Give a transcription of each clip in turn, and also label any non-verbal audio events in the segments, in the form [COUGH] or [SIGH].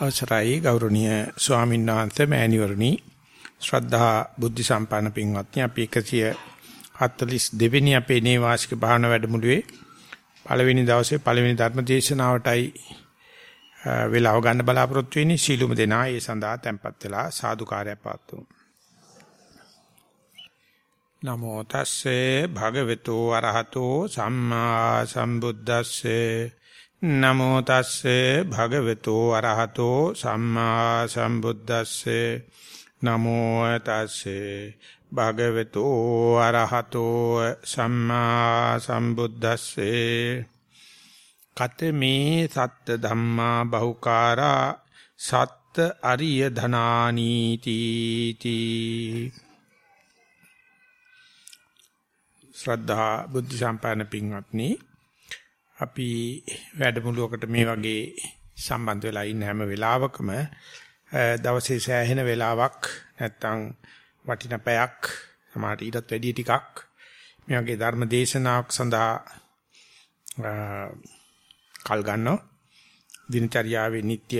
අවසරයි ගෞරවනීය ස්වාමීන් වහන්සේ මෑණිවරණි. ශ්‍රද්ධා බුද්ධ සම්පන්න පින්වත්නි අපි 142 වෙනි අපේ නේවාසික භාවනා වැඩමුළුවේ පළවෙනි දවසේ පළවෙනි ධර්ම දේශනාවටයි වේලාව ගන්න බලාපොරොත්තු වෙන්නේ. සීලුම දෙනා ඒ සඳහා tempත් වෙලා සාදුකාරය පාත්තුමු නමෝ තස්සේ භගවතු අරහතෝ සම්මා සම්බුද්දස්සේ නමෝ තස්සේ භගවතු අරහතෝ සම්මා සම්බුද්දස්සේ. නමෝ තස්සේ භගවතු අරහතෝ සම්මා සම්බුද්දස්සේ. කතමේ සත්ත ධම්මා බහුකාරා සත්ත අරිය ධනානීති තී. ශ්‍රද්ධා බුද්ධ සම්පන්න පින්වත්නි අපි වැඩමුළුවකට මේ වගේ සම්බන්ධ වෙලා ඉන්න හැම වෙලාවකම දවසේ සෑහෙන වෙලාවක් නැත්තම් වටින පැයක් සමහරට ඊටත් වැඩි ටිකක් මේ වගේ ධර්ම දේශනාවක් සඳහා කල් ගන්නවා. දිනචරියාවේ නිත්‍ය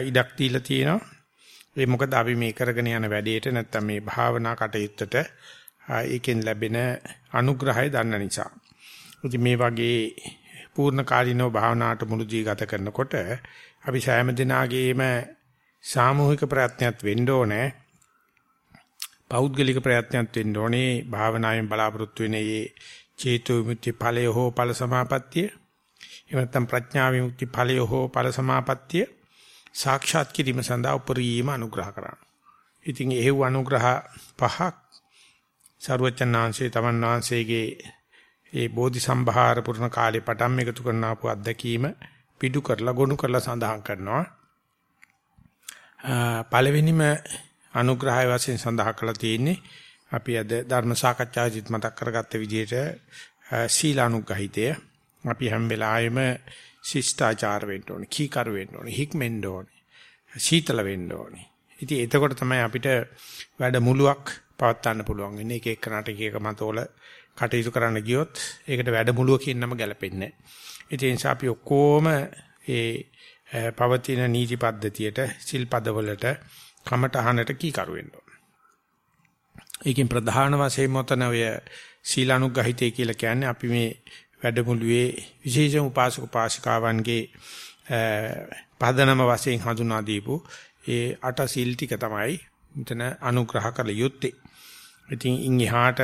ඉඩක් දීලා තියෙනවා. ඒ මොකද අපි මේ කරගෙන යන වැඩේට නැත්තම් මේ භාවනා කටයුත්තට ඒකෙන් ලැබෙන අනුග්‍රහය දන්න නිසා. ඉතින් මේ වගේ පූර්ණ කාලිනව භාවනාවට මුළුදී ගත කරනකොට අපි සෑම දිනාගේම සාමූහික ප්‍රයත්නයක් වෙන්න ඕනේ. පෞද්ගලික ප්‍රයත්නයක් වෙන්න ඕනේ භාවනාවෙන් බලාපොරොත්තු වෙන මේ චේතු විමුක්ති ඵලය හෝ ඵල සමාපත්තිය. එහෙම නැත්නම් ප්‍රඥා විමුක්ති ඵලය හෝ ඵල සමාපත්තිය සාක්ෂාත් කිරීම සඳහා උපරිම අනුග්‍රහ කරනවා. ඉතින් එහෙව් අනුග්‍රහ පහක් සරුවචනාංශේ තමන් වහන්සේගේ ඒ බෝධි සම්භාර පුරණ කාලේ පටන් එකතු කරන ආපු අත්දැකීම පිටු කරලා ගොනු කරලා සඳහන් කරනවා. පළවෙනිම අනුග්‍රහය වශයෙන් සඳහන් කරලා තියෙන්නේ අපි අද ධර්ම සාකච්ඡාවේදීත් මතක් කරගත්ත විදිහට සීලානුග්‍රහිතය අපි හැම වෙලාවෙම ශිෂ්ටාචාර වෙන්න ඕනේ, කීකර වෙන්න ඕනේ, හික්මෙන්න ඕනේ, සීතල වෙන්න ඕනේ. ඉතින් එතකොට තමයි අපිට වැඩ මුලුවක් පවත්වන්න පුළුවන් වෙන්නේ. එක එකනට එක එක මතවල කටයුතු කරන්න ගියොත් ඒකට වැඩමුළුවකින් නම ගැලපෙන්නේ නැහැ. ඒ නිසා අපි ඔක්කොම ඒ පවතින නීති පද්ධතියට සිල් පදවලට කමටහනට කීකරු වෙන්න ඕන. ඒකෙන් ප්‍රධාන වශයෙන් මොතන ඔය සීලානුග්‍රහිතය කියලා කියන්නේ අපි මේ වැඩමුළුවේ විශේෂ උපාසක උපාසිකාවන්ගේ පදනම වශයෙන් හඳුනා දීපු ඒ අට සීල් ටික තමයි මෙතන අනුග්‍රහ කළ යුත්තේ. ඉතින් ඉන් එහාට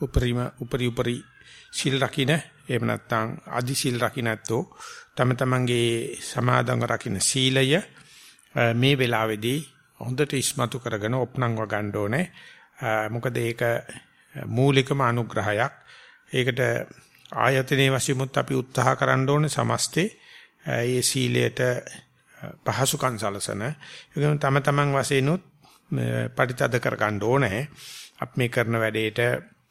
උපරිම උපරි උපරි සිල් රකින්න එහෙම නැත්නම් අදි සිල් රකින්නැත්තෝ තම තමන්ගේ සමාදන් රකින්න සීලය මේ වෙලාවේදී හොඳට ඉස්මතු කරගෙන ඔප්නංව ගන්න ඕනේ. මොකද ඒක මූලිකම අනුග්‍රහයක්. ඒකට ආයතනයේ වශයෙන්මුත් අපි උත්සාහ කරන්න ඕනේ සමස්තේ ඒ සීලයට පහසුකම් සලසන. ඒකම තම තමන් වශයෙන්ුත් පරිතද කර ගන්න ඕනේ. අපි මේ කරන වැඩේට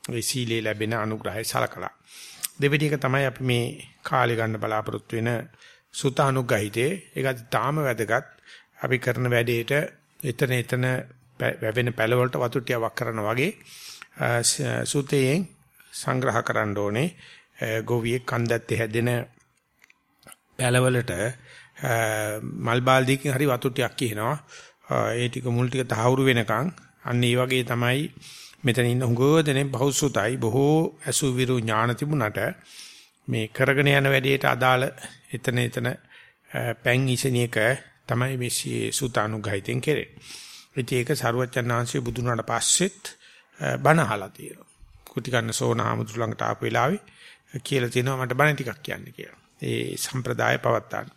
ඒ සීලේ ලැබෙන අනුග්‍රහය සලකලා. දෙවෙනි එක තමයි අපි මේ කාලේ ගන්න බලාපොරොත්තු වෙන සුතානුග්‍රහිතේ. ඒක තාම වැදගත්. අපි කරන වැඩේට එතන එතන වැවෙන පැලවලට වතු ටික වක් කරනා වගේ සුතයෙන් සංග්‍රහ කරන්න ඕනේ. ගොවියෙක් කන්දත්තේ හැදෙන පැලවලට මල් බාල්දියකින් හරි වතු ටිකක් කියනවා. ඒ ටික මුල් ටික තහවුරු වෙනකන් අන්න ඒ වගේ තමයි මෙතන ඉන්න හුඟව දෙනේ බහුසුතයි බොහෝ අසුවිරු ඥාන තිබුණට මේ කරගෙන යන වැඩේට අදාළ එතන එතන පැන් ඉසනියක තමයි මේ සුතානුගහිතෙන් කෙරේ. ඉතින් ඒක සරුවචනාංශයේ බුදුනාට පස්සෙත් බණ අහලා තියෙනවා. කුටි කන්න සෝනාමුතු ළඟට ආපු වෙලාවේ කියලා තියෙනවා මට බණ ටිකක් කියන්න කියලා. ඒ සම්ප්‍රදාය පවත්තාන.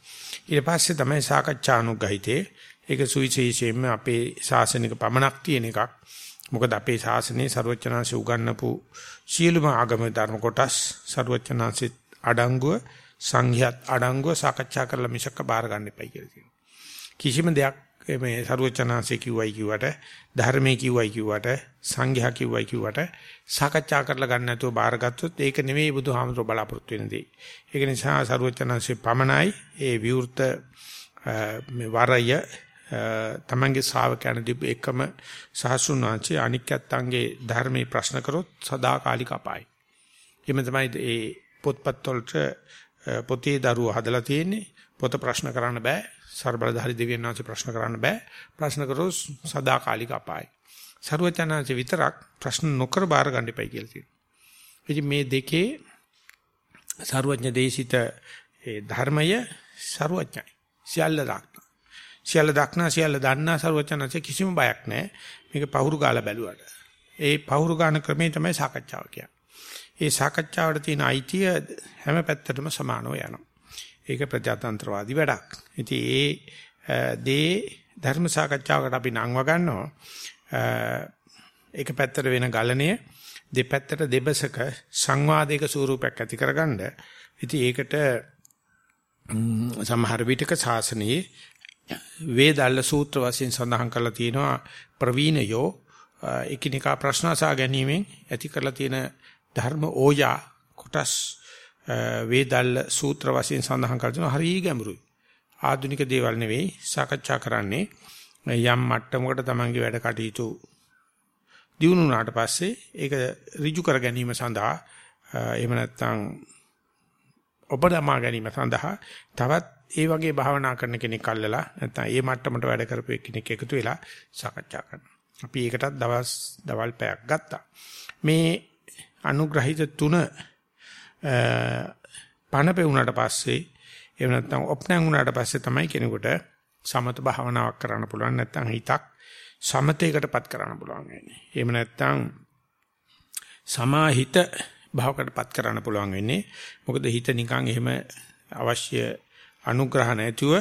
ඊට පස්සේ තමයි සාකච්ඡානුගහිතේ ඒක සුවිශේෂයෙන්ම අපේ ශාසනික පමණක් තියෙන එකක්. මොකද අපේ ශාසනයේ ਸਰවචනාංශ උගන්වපු සියලුම ආගම ධර්ම කොටස් ਸਰවචනාංශ අඩංගුව සංඝයාත් අඩංගුව සාකච්ඡා කරලා මිසක බාර ගන්න එපයි කියලා තියෙනවා. කිසිම දෙයක් මේ ਸਰවචනාංශ කිව්වයි කිව්වට ධර්මයේ කිව්වයි කිව්වට සංඝයා කිව්වයි කිව්වට සාකච්ඡා කරලා ගන්න නැතුව බාරගත්තොත් ඒක නෙමෙයි බුදුහාමතුරු බලාපොරොත්තු වෙන දේ. ඒක නිසා ਸਰවචනාංශේ පමණයි ඒ විවෘත මේ වරය තමන්ගේ ශ්‍රාවකයන් දීපු එකම සහසුන් වංශේ අනික්යත්න්ගේ ධර්මයේ ප්‍රශ්න කරොත් සදාකාලික අපායි. එimhe තමයි මේ පොත්පත් වලට පොතේ දරුව හදලා තියෙන්නේ. පොත ප්‍රශ්න කරන්න බෑ. ਸਰබලධාරි දෙවියන් වහන්සේ ප්‍රශ්න කරන්න බෑ. ප්‍රශ්න කරොත් සදාකාලික අපායයි. සරුවචනාංශ විතරක් ප්‍රශ්න නොකර බාර ගන්න එපයි කියලා තියෙනවා. ඉතින් මේ දෙකේ සරුවඥ දේශිත ඒ ධර්මය සරුවඥයි. සියල්ල දක්නා. සියල්ල දක්නා සියල්ල දන්නා සරුවචනාංශ කිසිම බයක් නැහැ. මේක පහුරු ගාලා බැලුවට. ඒ පහුරු ගාන ක්‍රමේ තමයි සාකච්ඡාව කියන්නේ. ඒ සාකච්ඡාවට තියෙන අයිතිය හැම පැත්තටම සමානව යනවා. ඒක ප්‍රජාතන්ත්‍රවාදී වැඩක්. ඉතින් ඒ දේ ධර්ම සාකච්ඡාවකට අපි නංව ගන්නවා. ඒක පැත්තට වෙන ගලණය දෙපැත්තට දෙබසක සංවාදයක ස්වරූපයක් ඇති කරගන්න. ඉතින් ඒකට සමහර විටක ශාසනයේ වේදල්ල සූත්‍ර වශයෙන් සඳහන් කරලා තියෙනවා ප්‍රවීණයෝ එකිනෙකා ප්‍රශ්න අසා ගැනීමෙන් ඇති කරලා තියෙන ධර්ම ඕජා කොටස් වේදල්ල සූත්‍ර වශයෙන් සඳහන් කරනවා හරිය ගැඹුරුයි. ආධුනික දේවල් නෙවෙයි සාකච්ඡා කරන්නේ යම් මට්ටමකට තමන්ගේ වැඩ කටයුතු දියුණු වුණාට පස්සේ ඒක ඍජු කර ගැනීම සඳහා එහෙම නැත්නම් ඔබදමා ගැනීම සඳහා තවත් ඒ වගේ භාවනා කරන කෙනෙක් අල්ලලා නැත්නම් ඒ මට්ටමට වැඩ කරපු කෙනෙක් එකතු වෙලා සාකච්ඡා කරනවා. අපි ඒකටත් දවස් දවල් පැයක් ගත්තා. මේ අනුග්‍රහිත තුන පණ පෙවුනට පස්සේ එහෙම නැත්නම් ඔප්නං වුණාට පස්සේ තමයි කෙනෙකුට සමත භාවනාවක් කරන්න පුළුවන් නැත්නම් හිතක් සමතේකටපත් කරන්න පුළුවන් වෙන්නේ. එහෙම නැත්නම් සමාහිත භාවකටපත් කරන්න පුළුවන් වෙන්නේ. මොකද හිත නිකන් එහෙම අවශ්‍ය අනුග්‍රහ නැතුව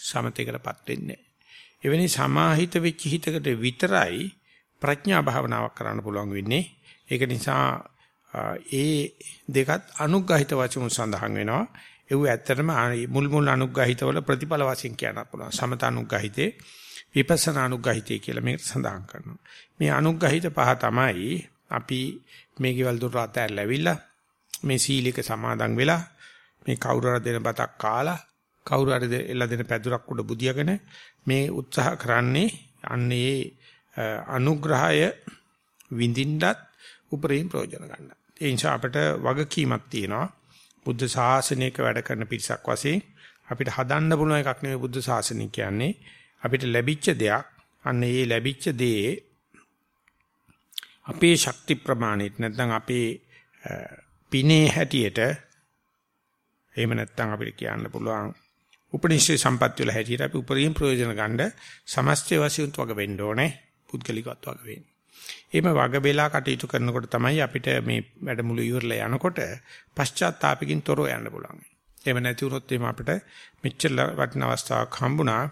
සමතේකටපත් වෙන්නේ. එවැනි සමාහිත වෙච්ච හිතකට විතරයි ප්‍රඥා භාවනාවක් කරන්න පුළුවන් වෙන්නේ. ඒක නිසා ඒ දෙකත් අනුග්‍රහිත වචන සඳහන් වෙනවා. ඒව ඇත්තටම මුල් මුල් අනුග්‍රහිතවල ප්‍රතිඵල වශයෙන් කියන්න පුළුවන්. සමත අනුග්‍රහිතේ විපස්සනා අනුග්‍රහිතේ කියලා මේකට සඳහන් කරනවා. මේ අනුග්‍රහිත පහ තමයි අපි මේ ගෙවල් දොර අතහැරලා ඇවිල්ලා මේ සීලික සමාදන් වෙලා මේ කවුරු හරි දෙන බතක් කාලා කවුරු හරි එල්ල දෙන පැදුරක් උඩ බුදියාගෙන මේ උත්සාහ කරන්නේ අන්නේ අනුග්‍රහය විඳින්නත් උපරිම ප්‍රයෝජන ගන්න. ඒ නිසා අපිට වගකීමක් තියෙනවා. බුද්ධ ශාසනයක වැඩ කරන පිරිසක් වශයෙන් අපිට හදන්න පුළුවන් එකක් නෙවෙයි බුද්ධ ශාසනය කියන්නේ. අපිට ලැබිච්ච දෙයක්. අන්න ඒ ලැබිච්ච දේ අපේ ශක්ති ප්‍රමාණයට නැත්නම් අපේ පිනේ හැටියට එහෙම නැත්නම් අපිට කියන්න පුළුවන් උපනිෂේ සම්පත් වල හැටියට අපි උපරිම ප්‍රයෝජන ගන්න සමස්ත වශයෙන් වග වෙන්න ඕනේ පුද්ගලිකවත් වග වෙන්නේ. එහෙම වග බෙලා කටයුතු කරනකොට තමයි අපිට මේ වැඩමුළු ඉවරලා යනකොට පශ්චාත්තාපකින් තොරව යන්න පුළුවන්. එහෙම නැති වුණොත් එimhe අපිට මෙච්චර වටින අවස්ථාවක් හම්බුණා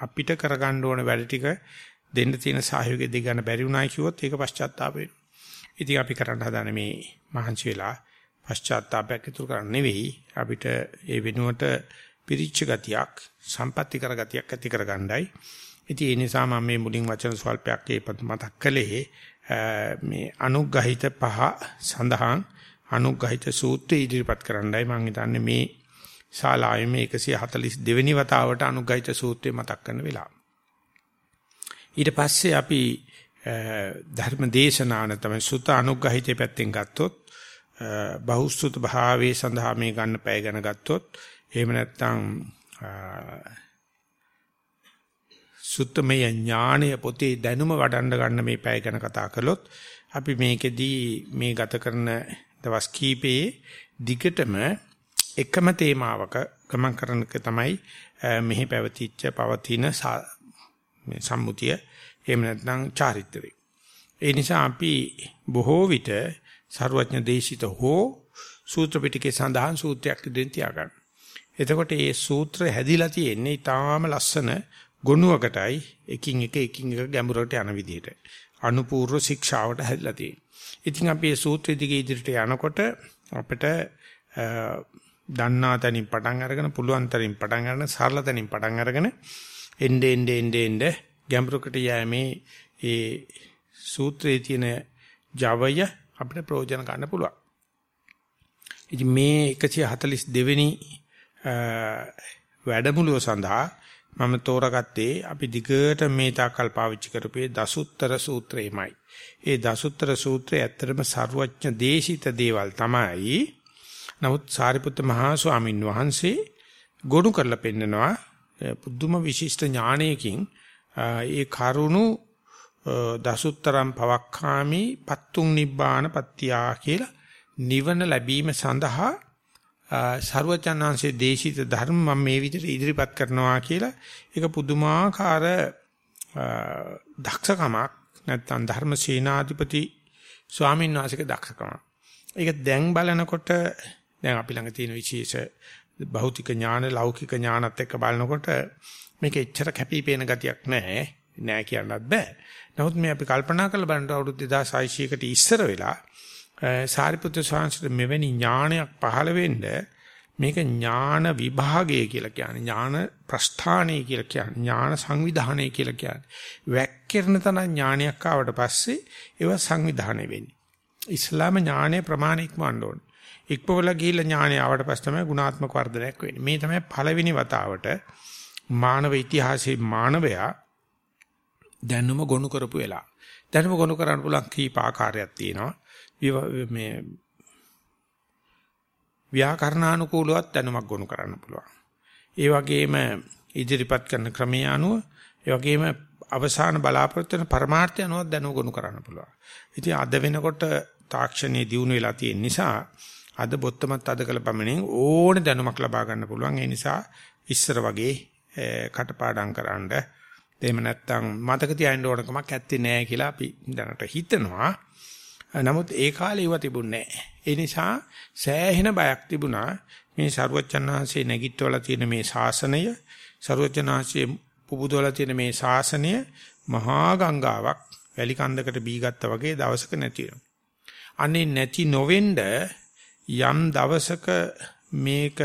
අපිට කරගන්න ඕන වැඩ ටික දෙන්න තියෙන සහයෝගය දෙ ගන්න බැරි වුණා කිව්වොත් ඒක පශ්චාත්තාප වෙනවා. ඉතින් අපි කරන්න හදන මේ මහන්සි වෙලා පශ්චාත්තාපයක් ඉතුරු කරන්න නෙවෙයි අපිට ඒ වෙනුවට පිරිච්ච ගතියක් සම්පatti කර ගතියක් ඇති කරගන්නයි. ඉතින් ඒ නිසා මම මේ මුලින් වචන ස්වල්පයක් ඒපත් මතක් කළේ මේ අනුග්‍රහිත පහ සඳහන් අනුග්‍රහිත සූත්‍රය ඉදිරිපත් කරන්නයි මම හිතන්නේ මේ ශාලාවේ මේ 142 වෙනි වතාවට අනුග්‍රහිත සූත්‍රය මතක් කරන වෙලාව. ඊට පස්සේ අපි ධර්ම දේශනාන තමයි සුත අනුග්‍රහිතේ පැත්තෙන් ගත්තොත් බහුසුත භාවයේ සඳහා මේ ගන්න පැය ගැන ගත්තොත් එහෙම නැත්නම් සුත්තමය ඥාණය පොතේ දැනුම වඩන්න ගන්න මේ පැය ගැන කතා කළොත් අපි මේකෙදී මේ ගත කරන දවස් කීපයේ දිගටම එකම තේමාවක ගමන් කරනක තමයි මෙහි පැවතිච්ච පවතින මේ සම්මුතිය එහෙම නැත්නම් චාරිත්‍රය. ඒ නිසා අපි බොහෝ විට ਸਰවඥ දේශිත හෝ සූත්‍ර පිටකේ සඳහන් සූත්‍රයක් දෙන්න තියාගන්න. එතකොට මේ සූත්‍රය හැදිලා තියෙන්නේ ඊටාම ලස්සන ගුණුවකටයි එකින් එක එකින් එක ගැඹුරට යන විදිහට. අනුපූර්ව ශික්ෂාවට හැදිලා තියෙන්නේ. ඉතින් අපි මේ සූත්‍රය දිගේ ඉදිරියට යනකොට අපිට දන්නා තැනින් පටන් අරගෙන පුළුවන් තරමින් පටන් ගන්න සරල තැනින් පටන් අරගෙන එnde ende ende ende ගැඹුරකට යෑමේ ඒ සූත්‍රයේ තියෙන ජවය අපිට ප්‍රයෝජන ගන්න පුළුවන්. ඉතින් මේ 142 වෙනි වැඩමුළුව සඳහා මම තෝරාගත්තේ අපි දිගට මේ තාකල් පාවිච්චි කරපේ දසුත්තර සූත්‍රයමයි. ඒ දසුත්තර සූත්‍රය ඇත්තටම ਸਰවඥ දේශිත දේවල් තමයි. නමුත් සාරිපුත්ත මහා ස්වාමීන් වහන්සේ ගොනු කරලා පෙන්නනවා පුදුම විශිෂ්ට ඥානයකින් ඒ කරුණු දසුත්තරම් පවක්ඛාමි පත්තුං නිබ්බාන පත්‍යා කියලා නිවන ලැබීම සඳහා ਸਰවචන්නාංශයේ දේශිත ධර්ම මම මේ විදිහට ඉදිරිපත් කරනවා කියලා ඒක පුදුමාකාර දක්ෂකමක් නැත්නම් ධර්ම සේනාධිපති ස්වාමීන් වහන්සේගේ දක්ෂකමක්. ඒක දැන් බලනකොට දැන් අපි ළඟ තියෙන විශේෂ භෞතික ඥාන ලෞකික ඥානත් එක්ක බලනකොට මේක එච්චර කැපිපේන ගතියක් නැහැ. නෑ කියන්නත් බෑ. නමුත් මේ අපි කල්පනා කරලා බලනකොට අවුරුදු 2600කට ඉස්සර වෙලා සාරිපුත්‍ර ස්වාමීන් මෙවැනි ඥානයක් පහළ වෙන්න මේක ඥාන විභාගය කියලා කියන්නේ ඥාන ප්‍රස්ථානය කියලා කියන්නේ ඥාන සංවිධානය කියලා කියන්නේ. වැක්කිරන තන ඥානයක් ආවට පස්සේ ඒව සංවිධානය වෙන්නේ. ඉස්ලාම ඥානයේ ප්‍රමාණ ඉක්මවන්න ඕනේ. ඉක්මවල ගිහිල්ලා ඥානය ආවට පස්සේ තමයි ගුණාත්මක වර්ධනයක් වෙන්නේ. මේ තමයි පළවෙනි වතාවට මානව ඉතිහාසයේ මානවයා දැනුම ගොනු කරපු වෙලා. දැනුම ගොනු කරන්න පුළුවන් කීප ආකාරයක් තියෙනවා. මේ ව්‍යාකරණානුකූලවත් දැනුමක් ගොනු කරන්න පුළුවන්. ඒ වගේම ඉදිරිපත් කරන ක්‍රමයේ අනුව ඒ වගේම අවසාන බලාපොරොත්තු වෙන පරමාර්ථය අනුව දැනුම ගොනු කරන්න පුළුවන්. ඉතින් අද වෙනකොට තාක්ෂණයේ දියුණු වෙලා තියෙන නිසා අද බොත්තමත් අද කළ පමණින් ඕන දැනුමක් ලබා ගන්න පුළුවන්. ඒ නිසා ඉස්සර වගේ කටපාඩම් කරන්න එහෙම නැත්නම් මතක තියාගන්න ඕන කමක් ඇත්තේ නැහැ කියලා අපි දැනට හිතනවා. නමුත් ඒ කාලේ ඒව තිබුණේ ඒ නිසා සෑහෙන බයක් තිබුණා මේ ਸਰුවචනාංශයේ නැගිටවලා තියෙන මේ ශාසනය ਸਰුවචනාංශයේ පුබුදවලා තියෙන මේ ශාසනය මහා ගංගාවක් වැලි කන්දකට බීගත්තා වගේ දවසක නැති වෙනවා. අනේ නැති නොවෙන්න යම් දවසක මේක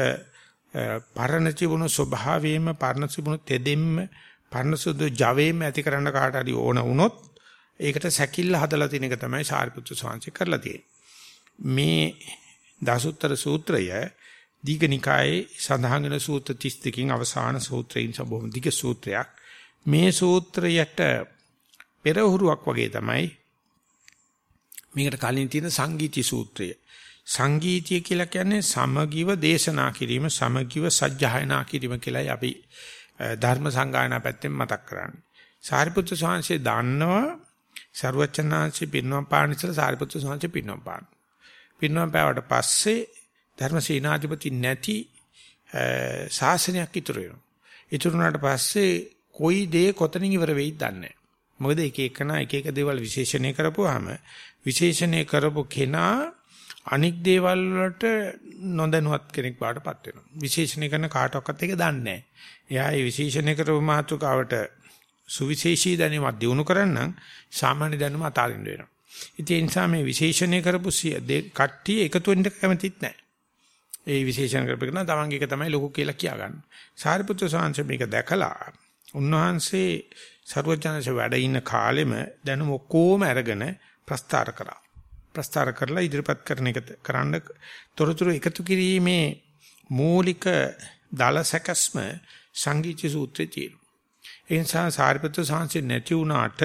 පරණ තිබුණු ස්වභාවයෙන්ම පරණ තිබුණු තෙදෙන්න පරණ සුදු ජවයෙන් ඇති කරන්න කාට හරි ඕන වුණොත් ඒකට සැකිල්ල හදලා තියෙන එක තමයි සාරිපුත්‍ර ස්වාමීන් කරලා තියෙන්නේ. මේ දසුත්තර සූත්‍රය දීඝනිකායේ සඳහන් වෙන සූත්‍ර 32කින් අවසාන සූත්‍රයෙන් සම්බොහොම දිග සූත්‍රයක්. මේ සූත්‍රයට පෙරහුරුවක් වගේ තමයි මේකට කලින් තියෙන සංගීති සූත්‍රය. සංගීතිය කියලා කියන්නේ සමගිව දේශනා කිරීම සමගිව සජ්ජායනා කිරීම කියලායි අපි ධර්ම සංගායනා පැත්තෙන් මතක් කරන්නේ. සාරිපුත්‍ර ස්වාමීන් දන්නවා සරුවචනාංශي පින්නම් පාන ඉස්සර සාරිපුත්‍ර ස්වාමීන් පින්නම් පාන. පින්නම් පෑවට පස්සේ ධර්මසීනාධිපති නැති ශාසනයක් ඉතුරු වෙනවා. ඉතුරු වුණාට පස්සේ කොයි දේ කොතනින් ඉවර වෙයිද දන්නේ නැහැ. මොකද එක එකන එක එක දේවල් විශේෂණය කරපුවාම විශේෂණය කරපු කෙනා අනික් දේවල් වලට නොදැනුවත් කෙනෙක් බාටපත් වෙනවා. විශේෂණය කරන කාටවත් ඒක දන්නේ නැහැ. එයා මේ විශේෂණය කරපු මාතෘකාවට සුවිශේෂී දැනුමක් දිනු කරන්නම් සාමාන්‍ය දැනුම අතාරින්න වෙනවා. ඉතින් ඒ නිසා මේ විශේෂණය කරපු කට්ටිය එකතු වෙන්න කැමතිත් නැහැ. ඒ විශේෂණ කරපේකන තමන්ගේ එක තමයි ලොකු කියලා කියාගන්න. සාරිපුත්‍ර සාංශ මේක දැකලා උන්වහන්සේ ਸਰවඥාන්සේ වැඩ ඉන්න කාලෙම දැනුම ඔක්කොම අරගෙන ප්‍රස්තාර කරා. ප්‍රස්තාර කරලා ඉදිරිපත් කරන එක කරන්න තොරතුරු එකතු කිරීමේ මූලික දල සැකස්ම සංගීත සූත්‍රයේ තියෙනවා. ඒ නිසා සාරිපුත්‍ර සාංශේ නැති වුණාට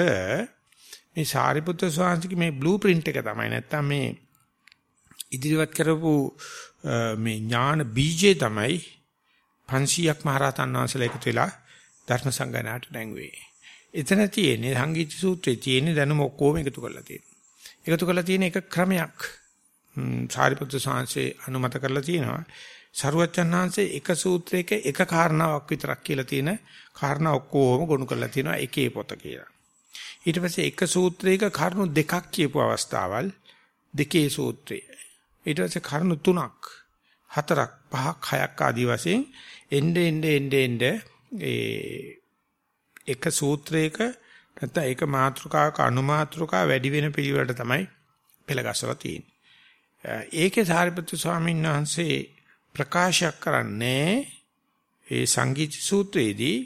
මේ සාරිපුත්‍ර සාංශික මේ බ්ලූ print එක තමයි නැත්තම් මේ ඉදිරිපත් කරපු මේ ඥාන බීජේ තමයි 500ක් මහරහතන් වහන්සේලා එකතු වෙලා ධර්ම සංගණනාට නැංගුවේ. එතන තියෙන්නේ සංගීත සූත්‍රයේ තියෙන දැනුම ඔක්කොම එකතු කරලා තියෙනවා. එකතු කරලා තියෙන එක ක්‍රමයක් සාරිපුත්‍ර සාංශේ අනුමත කරලා තියෙනවා. සරුවච්චන් වහන්සේ එක සූත්‍රයක එක කාරණාවක් විතරක් කියලා තියෙන කාරණා ඔක්කොම ගොනු කරලා තියෙනවා එකේ පොත කියලා. ඊට පස්සේ එක සූත්‍රයක කරුණු දෙකක් කියපු අවස්ථාවල් දෙකේ සූත්‍රය. ඊට පස්සේ කරුණු තුනක් හතරක් පහක් හයක් ආදී වශයෙන් එnde ende ende ende ඒ එක සූත්‍රයක නැත්නම් ඒක මාත්‍රකාවක අනුමාත්‍රකාව වැඩි වෙන පිළිවෙලට තමයි පෙළගස්සලා තියෙන්නේ. ඒකේ සාරිපුත්තු ස්වාමීන් වහන්සේ ප්‍රකාශයක් කරන්නේ ඒ සංගීත සූත්‍රයේදී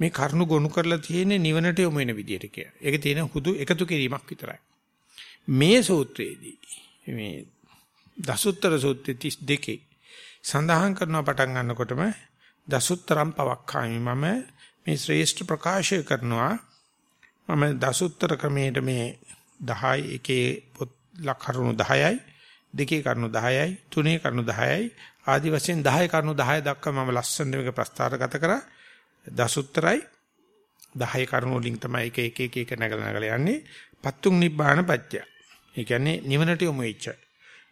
මේ කරුණු ගොනු කරලා තියෙන නිවනට යොමු වෙන විදියට කියලා. ඒක තියෙන හුදු එකතු කිරීමක් විතරයි. මේ සූත්‍රයේදී මේ දසුත්තර සූත්‍රය 32 සඳහන් කරන පටන් ගන්නකොටම දසුත්තරම් පවක්ඛාමි මම මේ ශ්‍රේෂ්ඨ ප්‍රකාශය කරනවා මම දසුත්තර ක්‍රමයට මේ 10 එකේ ලක්ෂණ 10යි දෙකේ කරුණු 10යි තුනේ කරුණු 10යි ආදි වශයෙන් 10 කරුණු 10 දක්වා මම ලස්සන මේක ප්‍රස්තාරගත කරා දසුත්තරයි 10 කරුණු වලින් තමයි එක එක එක එක නැගලා නැගලා යන්නේ. පත්තුන් නිබ්බාන පත්‍ය. ඒ කියන්නේ නිවනට යොමු වෙච්ච.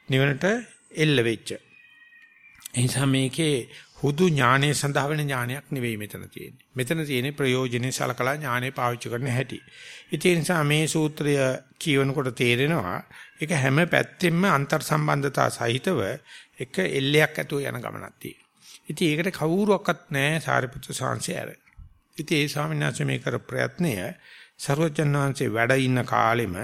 නිවනට එල්ල වෙච්ච. ඒ නිසා මේකේ හුදු ඥානයේ සඳහා වෙන ඥානයක් නෙවෙයි මෙතන තියෙන්නේ. මෙතන තියෙන්නේ ප්‍රයෝජනේ සලකලා ඥානය පාවිච්චි කරන හැටි. ඒ නිසා මේ සූත්‍රය කියවනකොට තේරෙනවා ඒක හැම පැත්තෙම අන්තර් සම්බන්ධතා සහිතව එක එල්ලයක් ඇතුව යන ගමනක් තියෙනවා. ඉතින් ඒකට කවුරුවක්වත් නැහැ සාරිපුත්‍ර සාංශය ඇර. ඉතින් ඒ ස්වාමීන් වහන්සේ මේ කර ප්‍රයත්නය සර්වජන් වහන්සේ වැඩ ඉන්න කාලෙම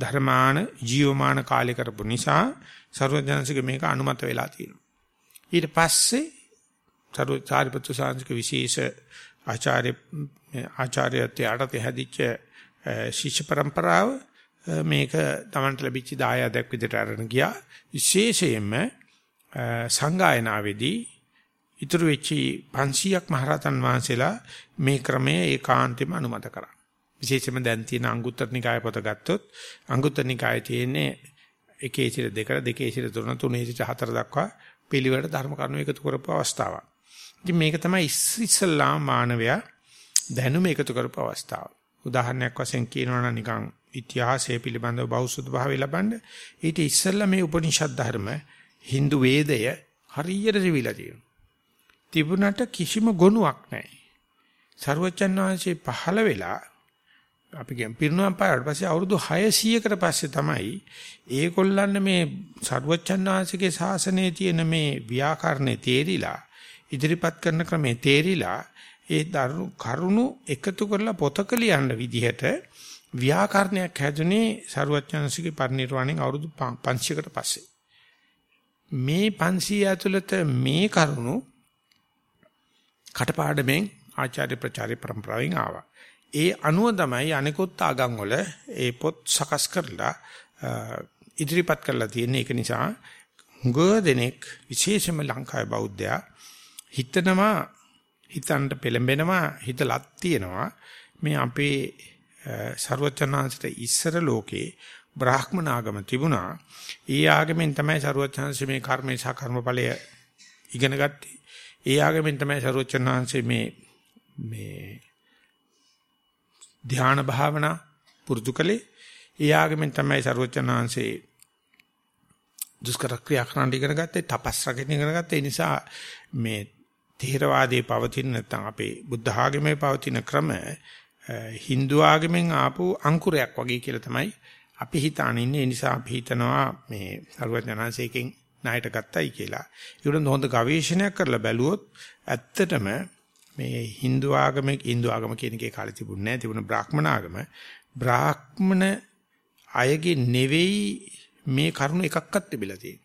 ධර්මාන ජීවමාන කාලේ කරපු නිසා සර්වජන්සික මේක අනුමත වෙලා තියෙනවා. ඊට පස්සේ සාරිපුත්‍ර සාංශික විශේෂ ආචාර්ය ආචාර්යත්වයට හැදිච්ච ශිෂ්‍ය પરම්පරාව මේක Tamanට ලැබිච්ච දායාදයක් විදිහට අරගෙන ගියා විශේෂයෙන්ම සංගායනාවේදී ඉතුරු වෙච්චි 500ක් මහරහතන් වහන්සේලා මේ ක්‍රමය ඒකාන්තෙම අනුමත කරා. විශේෂයෙන්ම දැන් තියෙන අංගුත්තර නිකාය පොත ගත්තොත් අංගුත්තර නිකායේ තියෙන්නේ එකේ සිට දෙකට දෙකේ සිට තුන තුනේ සිට හතර දක්වා පිළිවෙලට ධර්ම කරුණු එකතු කරපු අවස්ථාවක්. ඉතින් මේක තමයි ඉස්සෙල්ලා මානවයා දැනුම එකතු කරපු අවස්ථාව. උදාහරණයක් වශයෙන් කියනවා නම් නිකන් ඉතිහාසය පිළිබඳව බෞද්ධ භාවය ලබන්න ඊට ඉස්සෙල්ලා මේ උපනිෂද් ධර්ම Hindu වේදය හරියට තිබිලා තියෙනවා. තිබුණට කිසිම ගුණයක් නැහැ. ਸਰවචන් වහන්සේ පහළ වෙලා අපි කියන් පිරිනුවම් පාරට පස්සේ අවුරුදු 600කට පස්සේ තමයි ඒගොල්ලන් මේ සරුවච්චන්හන්සේගේ ශාසනයේ තියෙන මේ ව්‍යාකරණේ තේරිලා ඉදිරිපත් කරන ක්‍රමේ තේරිලා ඒ දරුණු කරුණු එකතු කරලා පොතක ලියන්න විදිහට ව්‍යාකරණයක් හැදුනේ සරුවච්චන්හන්සේගේ පරිණිරවාණයෙන් අවුරුදු 500කට පස්සේ. මේ 500 ඇතුළත මේ කරුණු කටපාඩමෙන් ආචාර්ය ප්‍රචාරය પરම්පරාවෙන් ආවා. ඒ අනුව තමයි අනිකුත් ආගම් වල ඒ පොත් සකස් කරලා ඉදිරිපත් කරලා තියෙන්නේ ඒක නිසා හුඟ දෙනෙක් විශේෂයෙන්ම ලංකාවේ බෞද්ධයා හිතනවා හිතන්ට පෙළඹෙනවා හිතලක් තියෙනවා මේ අපේ ਸਰවචනාංශට ඉස්සර ලෝකේ බ්‍රාහ්මණ ආගම තිබුණා. ඒ ආගමෙන් තමයි ਸਰවචනාංශ මේ කර්මේ සහ කර්මඵලය ඉගෙන ගත්තේ. ඒ ආගමෙන් තමයි ਸਰවචනාංශ මේ මේ ධ්‍යාන භාවනා පුරුදු කළේ. ඒ ආගමෙන් තමයි ਸਰවචනාංශේ දුෂ්කර ක්‍රියා කරන්න ඉගෙන ගත්තේ, තපස් රකින්න ඉගෙන ගත්තේ. ඒ නිසා මේ තේරවාදයේ පවතින නැත්නම් අපේ බුද්ධ ආගමේ පවතින ක්‍රම Hindu ආගමෙන් ආපු අංකුරයක් වගේ කියලා තමයි අපි හිතාන ඉන්නේ. ඒ නිසා අපි හිතනවා මේ ਸਰවඥාන්සේකෙන් ණයට ගත්තයි කියලා. ඒකට හොඳ ගවේෂණයක් කරලා බැලුවොත් ඇත්තටම මේ Hindu ආගමේ Hindu ආගම කියන එකේ කාලේ තිබුණේ නැහැ. තිබුණ බ්‍රාහ්මණ ආගම. බ්‍රාහ්මණ අයගේ නෙවෙයි මේ කරුණ එකක්වත් තිබිලා තියෙන්නේ.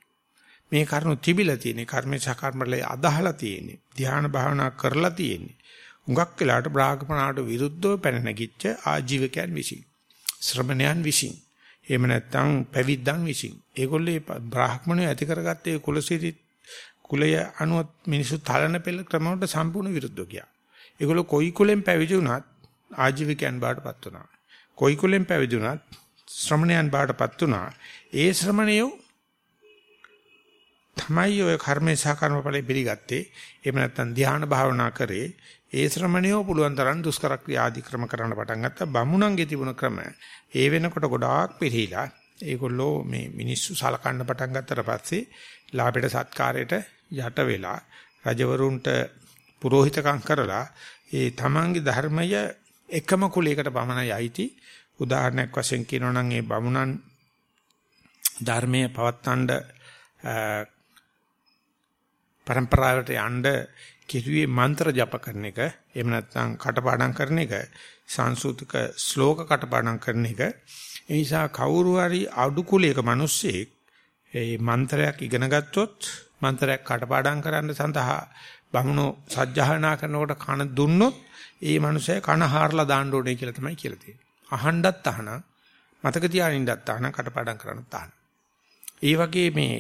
මේ කරුණු තිබිලා තියෙන්නේ කර්මේ සකර්මලේ අදහලා තියෙන්නේ ධ්‍යාන භාවනා කරලා තියෙන්නේ හුඟක් වෙලාට බ්‍රාහ්මණාට විරුද්ධව පැන නැගිච්ච ආජීවකයන් විසින් ශ්‍රමණයන් විසින් එහෙම නැත්නම් පැවිද්දන් විසින් ඒගොල්ලෝ බ්‍රාහ්මණය ඇති කරගත්තේ කුලසිරි කුලය අනුව මිනිසු තලන පෙළ ක්‍රමවලට සම්පූර්ණ විරුද්ධව ගියා ඒගොල්ලෝ කොයි කුලෙන් පැවිදි වුණත් ආජීවකයන් බාටපත් වුණා කොයි කුලෙන් පැවිදි වුණත් ශ්‍රමණයන් බාටපත් වුණා ඒ ශ්‍රමණයෝ තමයි ඔය කර්මේ සහ කර්මඵලෙ පිළිගත්තේ. එහෙම නැත්නම් ධ්‍යාන භාවනා කරේ. ඒ ශ්‍රමණයෝ පුළුවන් තරම් දුෂ්කර ක්‍රියාදි ක්‍රම කරන්න පටන් ගත්තා. බමුණන්ගේ තිබුණ ක්‍රම ඒ වෙනකොට ගොඩාක් පිළිහිලා ඒගොල්ලෝ මේ මිනිස්සු සලකන්න පටන් ගත්තට පස්සේ ලාභයට සත්කාරයට යට වෙලා රජවරුන්ට පුරোহিතකම් කරලා ඒ තමන්ගේ ධර්මය එකම කුලයකට පමණයි අයිති. උදාහරණයක් වශයෙන් කියනවා නම් ඒ බමුණන් ධර්මයේ පවත්තණ්ඩ પરම්පරාවට යන්න කිරුවේ මන්ත්‍ර ජප කරන එක එහෙම නැත්නම් කටපාඩම් කරන එක සංස්කෘතික ශ්ලෝක කටපාඩම් කරන එක. ඒ නිසා කවුරු හරි අඩු කුලයක මිනිස්සෙක් ඒ මන්ත්‍රයක් ඉගෙන ගත්තොත් මන්ත්‍රයක් කටපාඩම් කරන්න සඳහා බමුණෝ සජ්ජහායනා කරනකොට කන දුන්නොත් ඒ මනුස්සයා කන හාරලා දාන්න ඕනේ කියලා තමයි කියලා තියෙන්නේ. අහන්නත් අහන මතක තියාගන්නත් අහන කටපාඩම් කරන්නත් අහන. ඒ වගේ මේ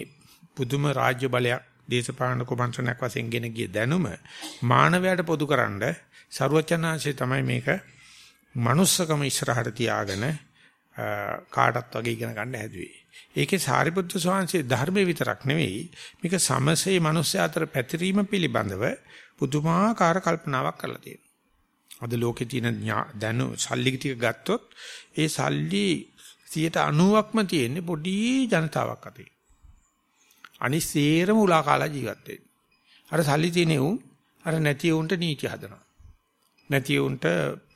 පුදුම රාජ්‍ය බලයක් දේශපාලන කොමන්ත්‍රණයක් වශයෙන් ගෙන ගිය දැනුම මානවයාට පොදුකරනද ਸਰුවචනාංශය තමයි මේක manussකම ඉස්සරහට තියාගෙන කාටත් වගේ ඉගෙන ගන්න හැදුවේ. ඒකේ සාරිපුත්‍ර ස්වාමීන්සේ ධර්මයේ විතරක් නෙවෙයි මේක සමසේ මිනිස්සු අතර පැතිරීම පිළිබඳව පුදුමාකාර කල්පනාවක් කරලා තියෙනවා. අද ලෝකේ තියෙන දැනු සල්ලි ටික ගත්තොත් ඒ සල්ලි 90%ක්ම තියෙන්නේ පොඩි ජනතාවක් අතේ. අනිත් සේරම උලා කාලා ජීවත් වෙන්නේ. අර සල්ලි තියෙන උන් අර නැති උන්ට නීති හදනවා. නැති උන්ට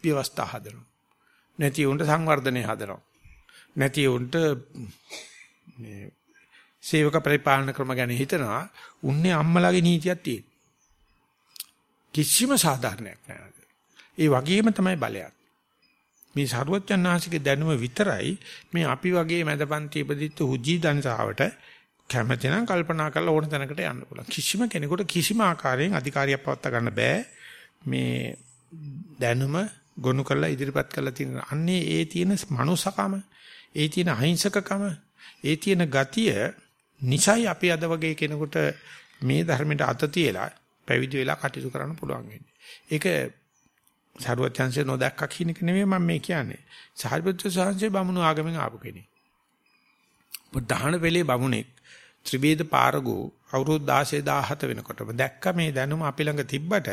ව්‍යවස්ථා හදනවා. නැති උන්ට සංවර්ධනය හදනවා. නැති උන්ට මේ සේවක පරිපාලන ක්‍රම ගැන හිතනවා. උන්නේ අම්මලාගේ නීතියක් තියෙන. කිසිම සාධාරණයක් නැහැ. ඒ වගේම තමයි බලයක්. මේ සරුවච්චන්හන්සේගේ දැනුම විතරයි මේ අපි වගේ මැදපන්ති ඉපදිච්ච හුජී දන්සාවට කැමති නම් කල්පනා කරලා ඕන තැනකට යන්න පුළුවන්. කිසිම කෙනෙකුට කිසිම ආකාරයෙන් අධිකාරියක් පවත්වා ගන්න බෑ. මේ දැනුම ගොනු කරලා ඉදිරිපත් කරලා තියෙන අන්නේ ඒ තියෙන මනුසකම, ඒ තියෙන අහිංසකකම, ඒ තියෙන ගතිය නිසයි අපි අද වගේ කෙනෙකුට මේ ධර්මයට අත තියලා පැවිදි වෙලා කටයුතු කරන්න පුළුවන් වෙන්නේ. ඒක සරුවචන්සේ නොදැක්කක් කියන එක නෙමෙයි මම මේ කියන්නේ. සාරිපුත්‍ර සාංශේ බමුණු ආගමෙන් ආපු කෙනෙක්. බුද්ධහන වෙලේ බමුණෙක් ත්‍රිවේද පාරගෝ අවුරුදු 16 17 වෙනකොටම දැක්ක මේ දැනුම අපි ළඟ තිබ්බට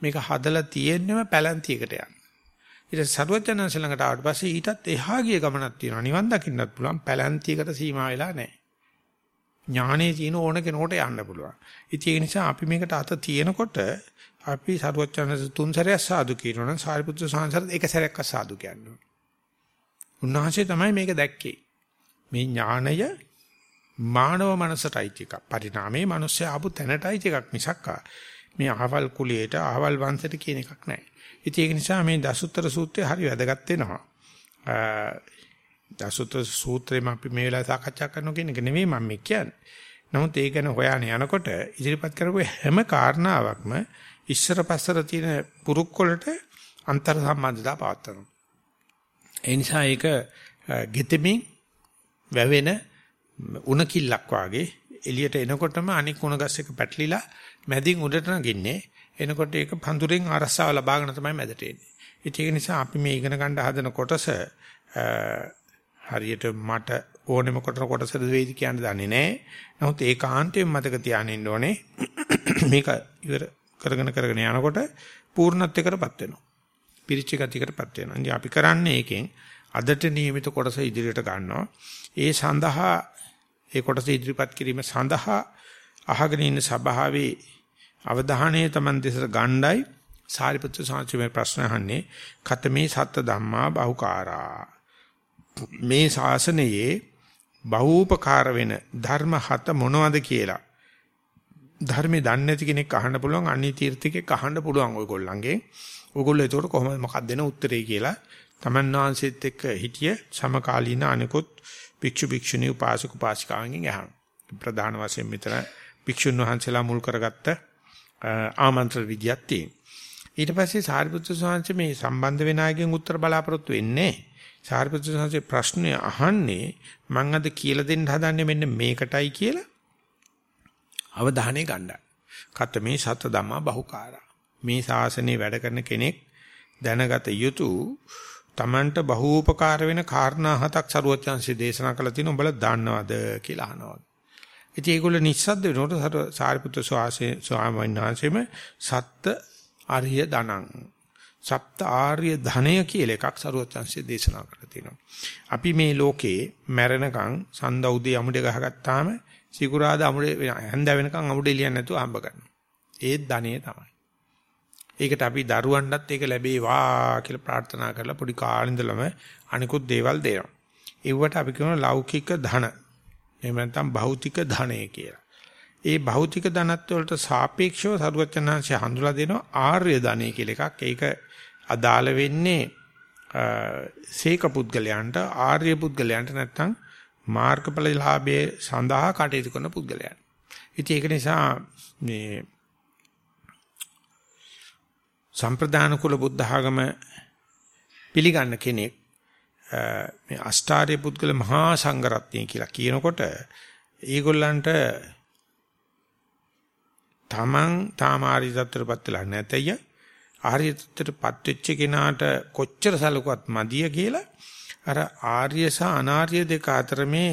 මේක හදලා තියෙන්නම පැලැන්තියකට යන්න. ඊට සරුවචනංශ ළඟට ආවට පස්සේ ඊටත් එහා ගිය ගමනක් තියෙනවා. නිවන් දකින්නත් පුළුවන් පැලැන්තියකට සීමා වෙලා නැහැ. ඥානේ තියෙන ඕන කෙනෙකුට යන්න පුළුවන්. ඉතින් ඒ නිසා අපි මේකට අත තියෙනකොට අපි සරුවචනංශ තුන් සැරයක් සාදු කියනවා නම් සාරිපුත්‍ර සාංශරත් එක සැරයක් සාදු කියනවා. උන්වහන්සේ තමයි මේක දැක්කේ. මේ ඥාණය මානව මනසටයි එකක්. පරිණාමයේ මිනිස්සු ආපු තැනටයි එකක් මිසක් මේ අහවල් කුලයට අහවල් වංශයට කියන එකක් නැහැ. ඉතින් ඒක නිසා මේ දසුත්තර සූත්‍රය හරි වැදගත් වෙනවා. දසුත්තර සූත්‍රෙම අපි මේ වෙලාවේ සාකච්ඡා කරනවා කියන එක නෙමෙයි මම කියන්නේ. නමුත් ඒ ගැන හොයාගෙන යනකොට ඉදිරිපත් කරපු හැම කාරණාවක්ම ඉස්සර පස්සර තියෙන පුරුක් වලට අන්තර් සම්බන්ධතා පවත්වනවා. ඒ නිසා ඒක ගෙතෙමින් වැවෙන උණ කිල්ලක් වාගේ එළියට එනකොටම අනික් උණ ගස් එක පැටලිලා මැදින් උඩට නගින්නේ. එනකොට ඒක පඳුරෙන් ආරස්සාව ලබාගෙන තමයි මැදට එන්නේ. ඒක නිසා අපි මේ ඉගෙන ගන්න හදන කොටස හරියට මට ඕනෙම කොට කොටසද වේද කියන්න දන්නේ නැහැ. නමුත් ඒකාන්තයෙන් මතක තියාගෙන ඕනේ. [CLEARS THROAT] මේක ඉවර කරගෙන කරගෙන යනකොට පූර්ණත්වයකටපත් වෙනවා. පිරිච්ච ගතියකටපත් වෙනවා. ඉතින් අපි කරන්නේ ඒකෙන් අදට නියමිත කොටස ඉදිරියට ගන්නවා. ඒ සඳහා ඒ කොටස ඉදිරිපත් කිරීම සඳහා අහගෙන ඉන්න සභාවේ අවධානය Taman දෙසට ගණ්ඩායි. සාරිපුත්‍ර සාංශමේ ප්‍රශ්න අහන්නේ කතමේ සත්ත ධම්මා බහුකාරා? මේ ශාසනයේ බහූපකාර වෙන ධර්ම හත මොනවද කියලා? ධර්මේ දන්නේ නැති කෙනෙක් අහන්න පුළුවන් අනි තීර්ථිකෙක් අහන්න පුළුවන් ඔයගොල්ලන්ගේ ඔයගොල්ලෝ ඒකට කොහොමද මොකක්ද දෙන උත්තරේ කියලා තමන් වහන්සේත් එක්ක හිටිය සමකාලීන අනිකුත් භික්ෂු භික්ෂුණී උපාසක උපාසිකාවන්ගෙන් අහන. ප්‍රධාන වශයෙන් මෙතන භික්ෂුන් වහන්සේලා මුල් කරගත්ත ආමන්ත්‍රණ විදියක් තියෙනවා. ඊට පස්සේ සාරිපුත්‍ර ස්වාමීන් මේ සම්බන්ධ වෙන අයගෙන් උත්තර බලාපොරොත්තු වෙන්නේ. සාරිපුත්‍ර ස්වාමීන් ප්‍රශ්නය අහන්නේ මම අද කියලා දෙන්න හදන්නේ මෙන්න මේකටයි කියලා අවධානය ගන්නයි. කතමේ සත ධම්මා බහුකාරා. මේ ශාසනයේ වැඩ කරන කෙනෙක් දැනගත යුතු Tamanට බහූපකාර වෙන කාරණා හතක් සරුවත්‍යංශයේ දේශනා කළා තියෙනවා උඹලා දන්නවද කියලා අහනවා. ඉතින් ඒගොල්ලෝ නිස්සද්ද වෙනකොට සාරිපුත්‍ර ස්වාමීන් වහන්සේම සත්ත ආර්ය ධනං සප්ත ආර්ය ධනය කියලා එකක් සරුවත්‍යංශයේ දේශනා කරලා තියෙනවා. අපි මේ ලෝකේ මැරෙනකන් සඳ උදේ අමුඩේ ගහගත්තාම සිකුරාද අමුඩේ හැන්ද වෙනකන් අමුඩේ ලියන්නේ නැතුව හම්බ කරනවා. ඒත් ධනෙ තමයි. ඒකට අපි දරුවන්ටත් ඒක ලැබේවා කියලා ප්‍රාර්ථනා කරලා පොඩි කාලේ ඉඳලම අනිකුත් දේවල් දෙනවා. ඒවට අපි කියනවා ලෞකික ධන. එහෙම නැත්නම් භෞතික ධනය කියලා. ඒ භෞතික ධනත් වලට සාපේක්ෂව සරුවචනාංශය හඳුලා දෙනවා ආර්ය ධනය කියලා එකක්. ඒක අදාළ වෙන්නේ සීක පුද්ගලයන්ට ආර්ය පුද්ගලයන්ට නැත්නම් මාර්ගඵල ලාභයේ සඳහා කටයුතු කරන පුද්ගලයන්. ඉතින් ඒක නිසා මේ සම්ප්‍රදාන කුල බුද්ධ ආගම පිළිගන්න කෙනෙක් මේ අෂ්ටාර්ය පුද්ගල මහා සංඝරත්නය කියලා කියනකොට ඒගොල්ලන්ට තමන් තාම ආර්ය தත්තරපත් වෙලා නැතය. ආර්ය தත්තරපත් වෙච්ච කෙනාට කොච්චර සලකුවත් මදිය කියලා අර ආර්ය සහ අනාර්ය දෙක අතර මේ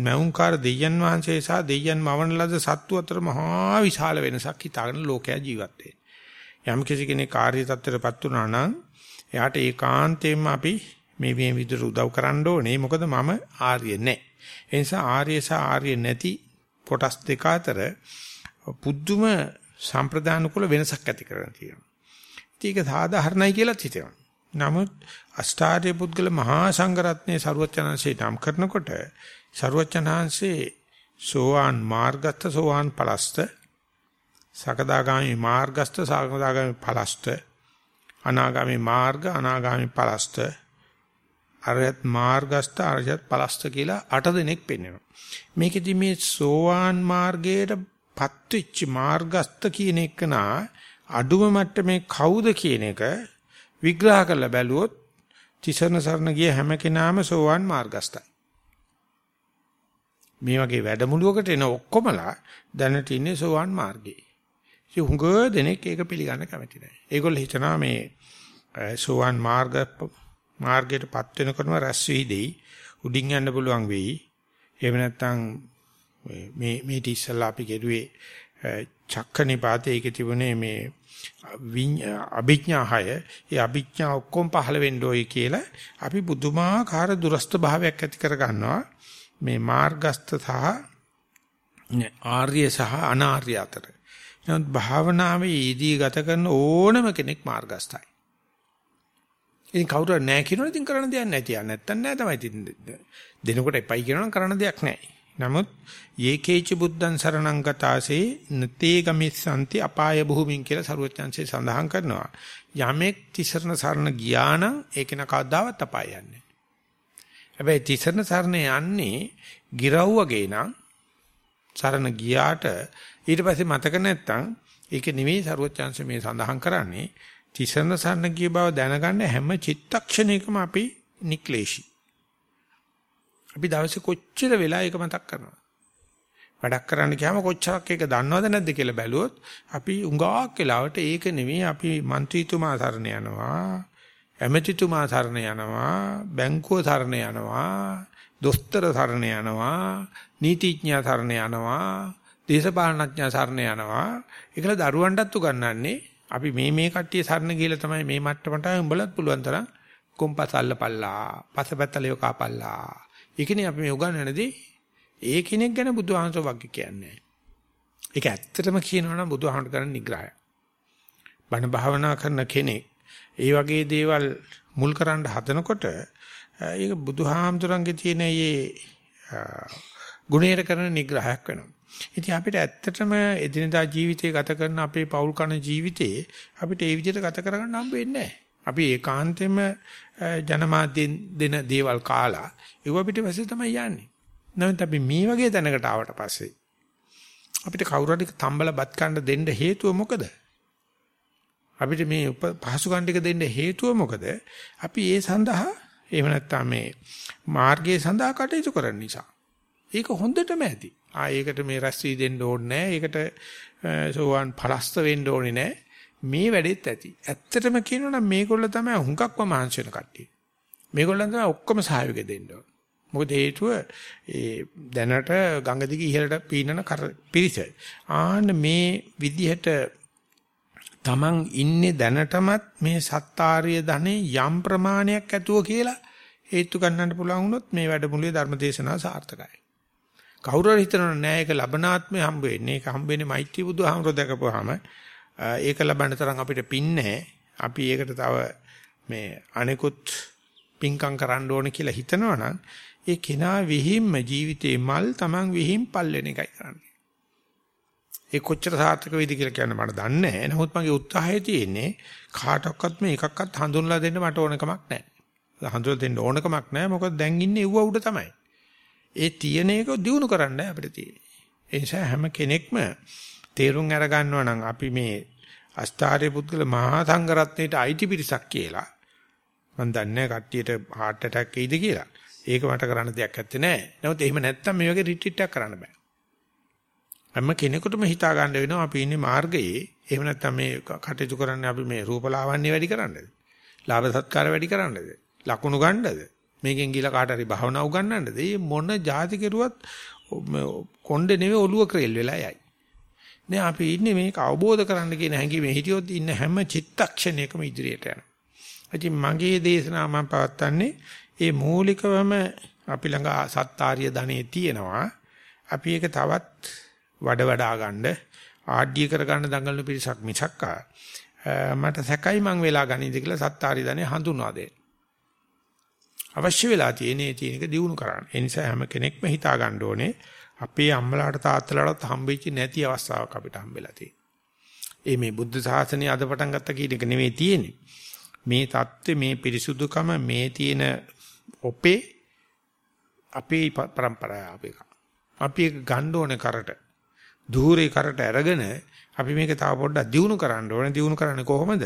මෞංකාර දෙයයන් වහන්සේ සහ දෙයයන් මවන ලද සත්තු අතර මහා විශාල වෙනසක් හිතාගෙන ලෝකයා ජීවත් වෙන්නේ. යම් කිසි කෙනෙක් කාර්ය තත්ත්වයටපත් වුණා නම් එයාට ඒකාන්තයෙන්ම අපි මේ මේ විදිහට උදව් කරන්න ඕනේ. මොකද මම ආර්ය නැහැ. ඒ නිසා ආර්ය සහ ආර්ය නැති කොටස් දෙක අතර පුදුම සම්ප්‍රදානුකූල වෙනසක් ඇති කරන තියෙනවා. ඒක සාධාරණයි කියලාත් හිතෙනවා. නමුත් අෂ්ටාර්ය පුද්ගල මහා සංඝරත්නයේ ਸਰුවචනංශේ නම් කරනකොට ਸਰුවචනංශේ සෝවාන් මාර්ගස්ත සෝවාන් පලස්ත සකදාගාමි මාර්ගස්ත සකදාගාමි පලස්ත අනාගාමි මාර්ග අනාගාමි පලස්ත අරයත් මාර්ගස්ත අරයත් පලස්ත කියලා අට දෙනෙක් පෙන්වනවා මේකෙදි මේ සෝවාන් මාර්ගයට පත්වෙච්ච මාර්ගස්ත කියන එක නා අඩුම මට්ටමේ කවුද කියන එක විග්‍රහ කරලා බැලුවොත් තිසරණ සරණ ගිය හැම කෙනාම සෝවාන් මාර්ගස්තයි මේ වගේ වැඩමුළුවකට එන ඔක්කොමලා දැනට ඉන්නේ සෝවාන් මාර්ගයේ. ඒ හුඟ දෙනෙක් ඒක පිළිගන්න කැමති නැහැ. ඒගොල්ලෝ හිතනවා මේ සෝවාන් මාර්ග මාර්ගයටපත් වෙනකොටම රැස් වී දෙයි. උඩින් යන්න පුළුවන් වෙයි. එහෙම නැත්නම් මේ මේ ඉතිස්සලා අපි ගෙරුවේ චක්කනිපාතේ ඒකේ තිබුණේ මේ අභිඥාහය ඒ අභිඥා ඔක්කොම පහළ වෙන්න ඕයි කියලා අපි බුදුමාකාර දුරස්ත භාවයක් ඇති කර ගන්නවා මේ මාර්ගස්ත සහ ආර්ය සහ අනාර්ය අතර. නමුත් භාවනාවේ ඊදී ගත කරන ඕනම කෙනෙක් මාර්ගස්තයි. ඉතින් කවුරු නැහැ කියනොත් ඉතින් කරන්න දෙයක් නැති යා නැත්තම් නෑ තමයි ඉතින් දෙනකොට එපයි කියනනම් කරන්න දෙයක් නැහැ. නමුත් යේකේච බුද්ධං සරණං ගතාසේ නතේ ගමිස්සanti අපාය භූමින් කියලා සරුවචන්සේ සඳහන් කරනවා. යමෙක් තිසරණ සරණ ගියා නම් ඒක නකවදාවත් අපාය යන්නේ. හැබැයි තිසරණ සරණ යන්නේ ගිරව් වගේ නම් සරණ ගියාට ඊට පස්සේ මතක නැත්තම් ඒක නෙවෙයි ਸਰවචාන්ස මේ සඳහන් කරන්නේ තිසරණ සරණ කිය බව දැනගන්න හැම චිත්තක්ෂණයකම අපි නික්ලේශී. අපි දවසේ කොච්චර වෙලා ඒක මතක් කරනවද? වැඩක් කරන්න ගියාම කොච්චරක් ඒක දන්නවද නැද්ද කියලා බැලුවොත් අපි උඟාක් වෙලාවට ඒක නෙමෙයි අපි മന്ത്രിතුමා සරණ යනවා, ඇමතිතුමා සරණ යනවා, බැංකුව සරණ යනවා, දොස්තර සරණ යනවා, නීතිඥයා සරණ යනවා, දේශපාලනඥයා සරණ යනවා. ඒකල දරුවන්ටත් උගන්වන්නේ අපි මේ මේ කට්ටිය සරණ ගිහලා තමයි මේ මට්ටමට උඹලත් පුළුවන් තරම් කොම්පස් අල්ලපල්ලා පසපැත්තලිය කාපල්ලා ඒකනේ අපි මේ උගන්වන්නේදී ඒ කෙනෙක් ගැන බුදුහාමසෝ වගේ කියන්නේ. ඒක ඇත්තටම කියනවා නම් බුදුහාමට කරන නිග්‍රහය. බණ භාවනා කරන කෙනෙක් ඒ වගේ දේවල් මුල් කරන්න හදනකොට ඒක බුදුහාමුදුරන්ගේ තියෙන මේ ගුණයට කරන නිග්‍රහයක් වෙනවා. ඉතින් අපිට ඇත්තටම එදිනදා ජීවිතය ගත කරන අපේ පෞල් කන ජීවිතේ අපිට ඒ විදිහට ගත කරගන්න හම්බ වෙන්නේ නැහැ. අපි ඒකාන්තෙම ජනමාධ්‍යෙන් දෙන දේවල් කාලා ඒව අපිට පස්සේ තමයි යන්නේ. නැත්නම් අපි මේ වගේ තැනකට ආවට පස්සේ අපිට කවුරු හරි තම්බල බත් කන්න දෙන්න හේතුව මොකද? අපිට මේ පහසුකම් ටික දෙන්න හේතුව මොකද? අපි ඒ සඳහා එහෙම නැත්නම් මේ මාර්ගයේ සඳහා කටයුතු කරන නිසා. ඒක හොඳටම ඇති. ආ ඒකට මේ රැස් වී දෙන්න ඕනේ නැහැ. ඒකට සෝවන් පරස්ත වෙන්න ඕනේ නැහැ. මේ වැඩෙත් ඇති. ඇත්තටම කියනවනම් මේගොල්ල තමයි හුඟක්ම මහන්සි වෙන කට්ටිය. මේගොල්ලන් තමයි ඔක්කොම සහයෝගය දෙන්න ඕනේ. මොකද හේතුව ඒ දැනට ගංගා දිගේ ඉහළට පීනන පිරිස. ආන්න මේ විදිහට Taman ඉන්නේ දැනටමත් මේ සත්තාරිය ධනෙ යම් ප්‍රමාණයක් ඇතුව කියලා හේතු ගන්නන්න පුළුවන් වුණොත් මේ වැඩමුළුවේ ධර්මදේශනාව සාර්ථකයි. කවුරු හරි හිතනවා නෑ ඒක ලබනාත්මේ හම්බ වෙන්නේ. ඒක හම්බ වෙන්නේ මෛත්‍රී බුදුහාමර දැකපුවාම ඒක ලබන්න තරම් අපිට පින් අපි ඒකට තව මේ අනෙකුත් පින්කම් කරන්න ඕන කියලා හිතනවනම් ඒ කෙනා විහිම්ම ජීවිතේ මල් Taman විහිම් පල් වෙන එකයි කරන්නේ. ඒ කොච්චර සාර්ථක වෙයිද කියලා කියන්න මට දන්නේ නැහැ. නමුත් මගේ උත්සාහය තියෙන්නේ කාටවත් මේ එකක්වත් හඳුන්ලා දෙන්න මට ඕනකමක් නැහැ. හඳුන්ලා දෙන්න ඕනකමක් නැහැ. මොකද දැන් ඉන්නේ ඌව උඩ තමයි. ඒ තියෙන එක දිනු කරන්න අපිට තියෙන්නේ. ඒ නිසා හැම කෙනෙක්ම තේරුම් අර ගන්නවා නම් අපි මේ අස්ථාරේ පුද්ගල මහා සංඝරත්නයේට අයිති පිරිසක් කියලා. මම දන්නේ කට්ටියට heart attack එයිද කියලා. ඒක මට කරන්න දෙයක් නැත්තේ නෑ. නමුත් එහෙම නැත්තම් මේ වගේ රිට්‍රීට් එකක් කරන්න බෑ. හැම කෙනෙකුටම හිතා ගන්න වෙනවා අපි ඉන්නේ මාර්ගයේ. එහෙම නැත්නම් මේ කටයුතු කරන්නේ අපි මේ රූපලාවන්‍ය වැඩි කරන්නද? ලාභ සත්කාර වැඩි කරන්නද? ලකුණු ගන්නද? මේකෙන් ගිහලා කාට හරි භාවනා උගන්නන්නද? මේ මොන જાති කෙරුවත් කොණ්ඩේ නෙවෙයි ඔළුව ක්‍රේල් වෙලා යයි. නේ අපි ඉන්නේ මේක අවබෝධ කරන්න කියන හැඟීමේ හිටියොත් ඉන්න හැම චිත්තක්ෂණයකම ඉදිරියට යනවා. ඉතින් මගේ දේශනාව මම පවත්න්නේ ඒ මූලිකවම අපි ළඟ සත්තාරිය ධනෙ තියෙනවා. අපි ඒක තවත් වඩ වඩා ගන්න ආඩ්‍ය කර ගන්න දඟලන පිරිසක් මිසක්කා මට සැකයි මං වෙලා ගනින්ද කියලා සත්තාරිය ධනෙ හඳුන්වා දෙන්න. අවශ්‍ය වෙලා තියෙනේ තියෙන එක දිනු කරන්න. ඒ නිසා හැම කෙනෙක්ම හිතා ගන්න ඕනේ අපේ අම්මලාට තාත්තලාට හම්බෙච්ච නැති අවස්ථාවක් අපිට හම්බෙලා තියෙන්නේ. ඒ මේ බුද්ධ ශාසනය අද පටන් ගත්ත කීන එක නෙමෙයි තියෙන්නේ. මේ தත්ත්වය මේ පිරිසුදුකම මේ තියෙන ඔපේ අපේ પરම්පරාව අපේ. අපි ඒක ගන්න ඕනේ කරට. ධූරේ කරට අරගෙන අපි මේක තව පොඩ්ඩක් දියුණු කරන්න ඕනේ. දියුණු කරන්නේ කොහොමද?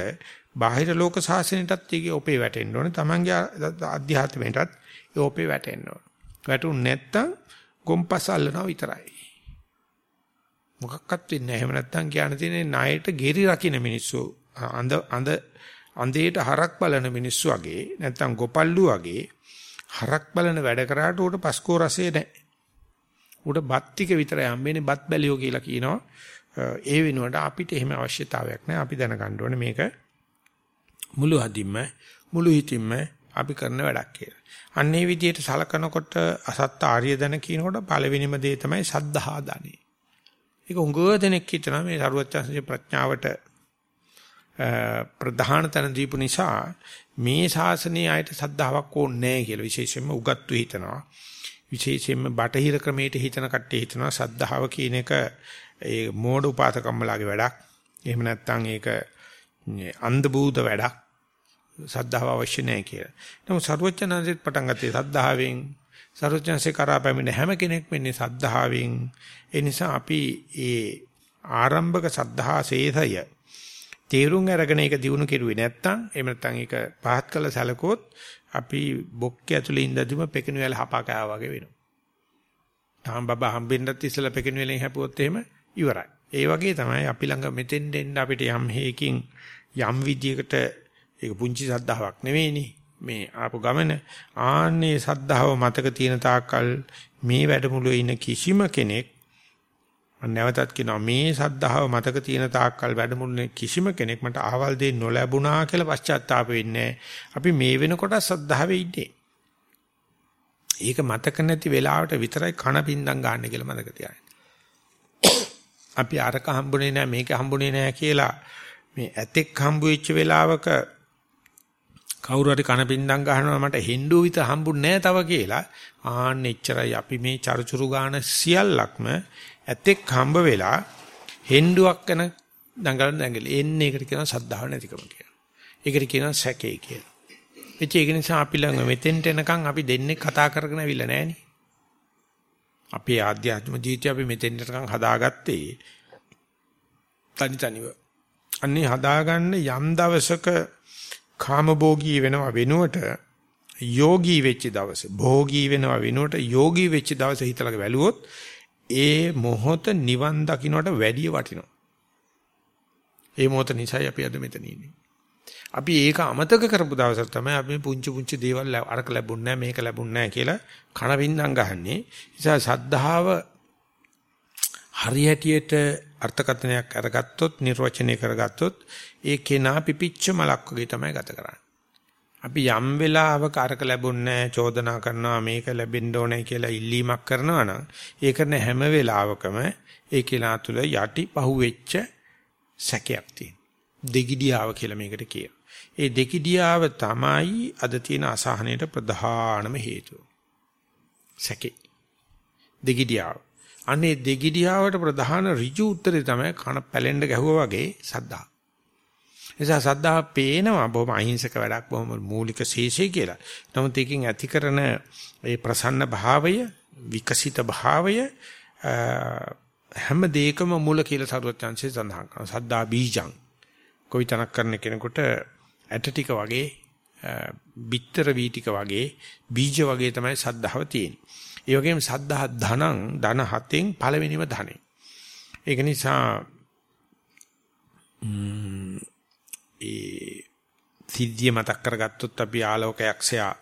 බාහිර ලෝක ශාසනයටත් ඒකේ ඔපේ වැටෙන්න ඕනේ. Tamange අධ්‍යාත්මයටත් ඒ ඔපේ වැටෙන්න ඕනේ. වැටුනේ නැත්තම් ගොම්පස් අල්ලනවා විතරයි. මොකක්වත් වෙන්නේ නැහැ. එහෙම නැත්තම් කියන්න තියෙන්නේ ණයට ගෙරි රකින්න මිනිස්සු අඳ අඳ අඳේට හරක් බලන මිනිස්සු වගේ නැත්තම් ගොපල්ලු වගේ හරක් බලන වැඩ කරාට උට පස්කෝ රසේ නැහැ. උට බත් ටික විතරයි හම්බෙන්නේ බත් බැලියෝ කියලා කියනවා. ඒ වෙනුවට අපිට එහෙම අවශ්‍යතාවයක් නැහැ. අපි දැනගන්න ඕනේ මේක මුළු හදින්ම මුළු හිතින්ම අපි කරන වැඩක් කියලා. අන්නේ විදිහට සලකනකොට අසත්ත ආර්ය දන කියනකොට පළවෙනිම දේ තමයි සද්ධා දනේ. ඒක උංගව දෙනෙක් හිතනවා මේ සරුවච්චන්සේ ප්‍රඥාවට ප්‍රධාන තැන දීපු නිසා මේ ශාසනයේ ආයත සද්ධාාවක් ඕනේ නැහැ කියලා විශේෂයෙන්ම උගත්තු හිතනවා. විශේෂයෙන්ම බටහිර ක්‍රමයට හිතන කට්ටිය හිතනවා සද්ධාව කියන එක ඒ මෝඩ උපාසකම්මලාගේ වැඩක්. එහෙම නැත්නම් ඒක අන්ධ භූත වැඩක්. සද්ධාව අවශ්‍ය නැහැ කියලා. නමුත් සරුවචනන්සෙත් පටන් ගත්තේ සද්ධාවෙන්. සරුවචනන්සේ කරා පැමිණ හැම කෙනෙක් වෙන්නේ සද්ධාවෙන්. ඒ නිසා අපි ඒ ආරම්භක සද්ධා ශේෂය තේරුම් අරගෙන ඒක දිනු කෙරුවේ නැත්තම් එහෙම නැත්තම් ඒක පහත් කළ සැලකුවොත් අපි බොක්කේ ඇතුලේ ඉඳදිම පෙකිනු වල හපා කෑවා වගේ වෙනවා. තාම බබා හම්බෙන්නත් ඉස්සලා පෙකිනු වලින් හැපුවොත් එහෙම ඉවරයි. ඒ වගේ තමයි අපි ළඟ මෙතෙන් දෙන්න අපිට යම් හේකින් යම් විදියකට ඒක පුංචි සද්ධාාවක් නෙවෙයිනේ. මේ ආපු ගමන ආන්නේ සද්ධාව මතක තියෙන තාක්කල් මේ වැඩමුළුවේ ඉන්න කිසිම කෙනෙක් මම නැවතත් කියනවා මේ සද්ධාව මතක තියෙන තාක්කල් වැඩමුළුනේ කිසිම කෙනෙක් මට අහවල් දෙයක් නොලැබුණා කියලා පශ්චාත්තාප වෙන්නේ අපි මේ වෙනකොට සද්ධාවේ ඉන්නේ. ඒක මතක නැති වෙලාවට විතරයි කන පින්දම් ගන්න කියලා මතක තියාගන්න. අපි අරක හම්බුනේ නැහැ මේක හම්බුනේ නැහැ කියලා මේ ඇතෙක් හම්බු වෙච්ච වෙලාවක කවුරු හරි කන පින්දම් ගහනවා මට හින්දු විත හම්බුන්නේ නැහැ තව කියලා ආන්න එච්චරයි අපි මේ චරුචුරු ගාන සියල්ලක්ම ඇතෙක් හම්බ වෙලා හෙන්ඩුවක් කරන දඟලන දඟල එන්නේ ඒකට කියනවා සද්ධාව නැතිකම කියලා. ඒකට කියනවා සැකේ කියලා. එච්ච ඒක නිසා අපි ළඟ මෙතෙන්ට එනකන් අපි දෙන්නේ කතා කරගෙන අවිල්ල නැහෙනි. අපේ ආධ්‍යාත්ම ජීවිතය අපි මෙතෙන්ට එනකන් හදාගත්තේ තනි තනිව. අන්නේ හදාගන්න යම් දවසක කාමභෝගී වෙනවා වෙනුවට යෝගී වෙච්ච දවසේ භෝගී වෙනවා වෙනුවට යෝගී වෙච්ච දවසේ හිතලක වැළුවොත් ඒ මොහොත නිවන් දකින්නට වැඩිය වටිනවා. ඒ මොහොත නිසායි අපි අද මෙතන ඉන්නේ. අපි ඒක අමතක කරපු දවසක් තමයි අපි පුංචි පුංචි දේවල් අරක ලැබුණ නැහැ මේක ලැබුණ නැහැ කියලා කන වින්දම් ගහන්නේ. නිසා සද්ධාව හරියටියට අර්ථකථනයක් අරගත්තොත් නිර්වචනය කරගත්තොත් ඒ කෙනා පිපිච්ච මලක් වගේ තමයි ගත කරන්නේ. අපි යම් වෙලාවක අරක ලැබුන්නේ චෝදනා කරනවා මේක ලැබෙන්න ඕනේ කියලා ඉල්ලීමක් කරනවා නම් ඒ කරන හැම වෙලාවකම ඒ කෙනා තුළ යටි පහුවෙච්ච සැකයක් තියෙනවා. දෙගිඩියාව කියලා මේකට කියනවා. ඒ දෙගිඩියාව තමයි අද තියෙන අසහනයට ප්‍රධානම හේතුව. සැකේ. දෙගිඩියාව. අනේ දෙගිඩියාවට ප්‍රධාන ඍජු උත්තරේ තමයි කන පැලෙන්න ගැහුවා වගේ සද්දා. නිසා සද්ධා පේනවා බොහොම අහිංසක වැඩක් බොහොම මූලික ශේෂය කියලා. නමුත් ඒකෙන් ඇති කරන ඒ ප්‍රසන්න භාවය, විකසිත භාවය හැම දෙයකම මූල කියලා සරුවත් chance සඳහන් කරනවා. සද්දා බීජං. කොවිතනක් කරන කෙනෙකුට ඇට ටික වගේ, බිත්තර වී ටික වගේ, බීජ වගේ තමයි සද්ධාව තියෙන්නේ. ඒ වගේම සද්ධා ධනං ධන හතෙන් පළවෙනිම ධනෙ. ඒක නිසා ඒ සිද්ධිය මතක් කරගත්තොත් අපි ආලෝකයක්ෂයා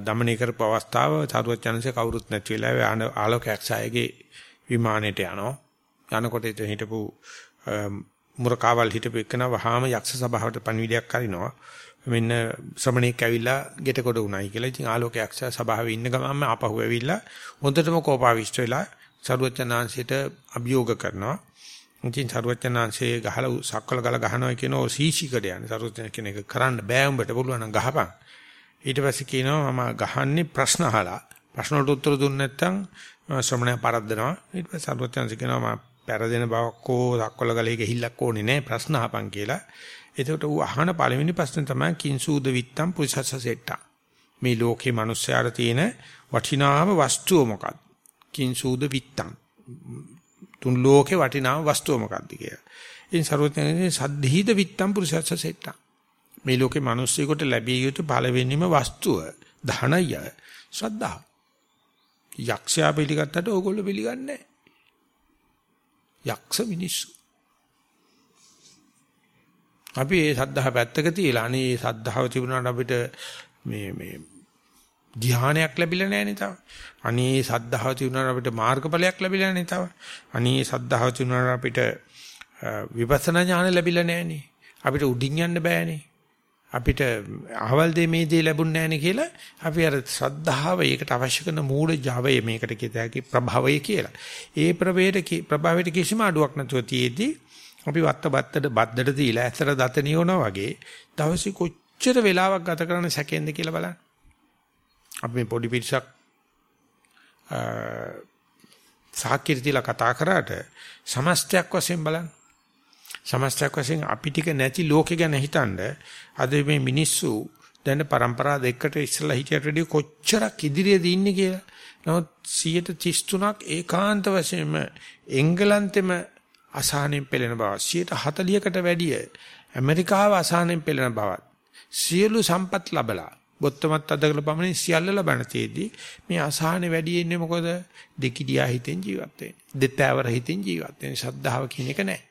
දමනය කරපු අවස්ථාව චතුවචනසේ කවුරුත් නැති වෙලාවේ ආලෝකයක්ෂයාගේ විමානයට යනවා යනකොට හිටපු මුරකාවල් හිටපු එකන වහාම යක්ෂ සභාවට පණිවිඩයක් අරිනවා. මෙන්න ශ්‍රමණෙක් ඇවිල්ලා ගෙට කොට උණයි කියලා. ඉතින් ආලෝකයක් සභාවේ ඉන්න ගමන්ම ආපහු ඇවිල්ලා හොඳටම කෝපාවිෂ්ඨ වෙලා සරුවචනාංශයට අභියෝග කරනවා. ඉතින් සරුවචනාංශයේ ගහලා සක්වල ගල ගහනවා කියන ඕ සීසිකඩ යන්නේ. සරුවචන කියන එක කරන්න බෑ උඹට පුළුවන් නම් ගහපන්. ඊට පස්සේ කියනවා මම ගහන්නේ ප්‍රශ්න අහලා. ප්‍රශ්න වලට උත්තර දුන්නේ නැත්නම් ශ්‍රමණය පරද්දනවා. ඊට පස්සේ සරුවචනාංශ කියනවා මම පෙරදෙන බවක් හෝ සක්වල ගලේ ගිහිල්ලක් ඕනේ නෑ ප්‍රශ්න අහපන් කියලා. එතකොට ඌ අහන පළවෙනි ප්‍රශ්නේ තමයි කිංසූද විත්තම් පුරිසස්ස සෙට්ටා. මේ ලෝකේ මිනිස්යාට තියෙන වටිනාම වස්තුව මොකක්ද? කිංසූද විත්තම්. තුන් ලෝකේ වටිනාම වස්තුව මොකක්ද කියලා. ඉතින් සර්වඥයන්ගේ සද්ධීද විත්තම් පුරිසස්ස සෙට්ටා. මේ ලෝකේ මිනිස්සෙකුට ලැබිය යුතු පළවෙනිම වස්තුව ධනය ශ්‍රද්ධාව. යක්ෂයා පිළිගත්තට ඕගොල්ලෝ පිළිගන්නේ නැහැ. යක්ෂ මිනිස්සු. අපි මේ සද්ධා පැත්තක තියලා අනේ මේ සද්ධාව තිබුණාට අපිට මේ මේ ධ්‍යානයක් ලැබිලා නැහැ නේ තව. අනේ සද්ධාව තිබුණාට අපිට මාර්ගඵලයක් ලැබිලා නැහැ තව. අනේ සද්ධාව තිබුණාට අපිට විපස්සනා ඥාන ලැබිලා නැහැ නේ. අපිට උඩින් යන්න බෑනේ. අපිට අහවල් දෙ මේ දේ ලැබුණ නැහැ කියලා අපි අර ශ්‍රද්ධාව ඒකට අවශ්‍ය කරන මූල ජවය මේකට කියතයි ප්‍රභවය කියලා. ඒ ප්‍රවේට ප්‍රභවයට කිසිම අඩුවක් නැතුව තියේදී අපි වත්ත බත්තට බද්දට දීලා ඇතර දත නියනවා වගේ දවසේ කොච්චර වෙලාවක් ගත කරන සැකෙන්ද කියලා බලන්න. අපි මේ පොඩි පිටසක් සාක්කිර තියලා කතා කරාට සමස්තයක් වශයෙන් බලන්න. සමස්තයක් වශයෙන් අපි ටික නැති ලෝකෙ ගැන හිතනද අද මේ මිනිස්සු දැන් પરම්පරා දෙකකට ඉස්සලා හිටියට වැඩිය කොච්චරක් ඉදිරියේද ඉන්නේ කියලා. නමුත් 133ක් ඒකාන්ත වශයෙන්ම එංගලන්තෙම අසහනෙන් පෙළෙන බව 140කට වැඩිය ඇමරිකාව අසහනෙන් පෙළෙන බවත් සියලු සම්පත් ලැබලා බොත්තමත් අදකල පමණින් සියල්ල ලබන තේදී මේ අසහනේ වැඩි ඉන්නේ මොකද? දෙකිඩියා හිතෙන් ජීවත් වෙන්නේ. දෙතෑවර හිතෙන් ජීවත් වෙන්නේ. ශ්‍රද්ධාව කියන එක නැහැ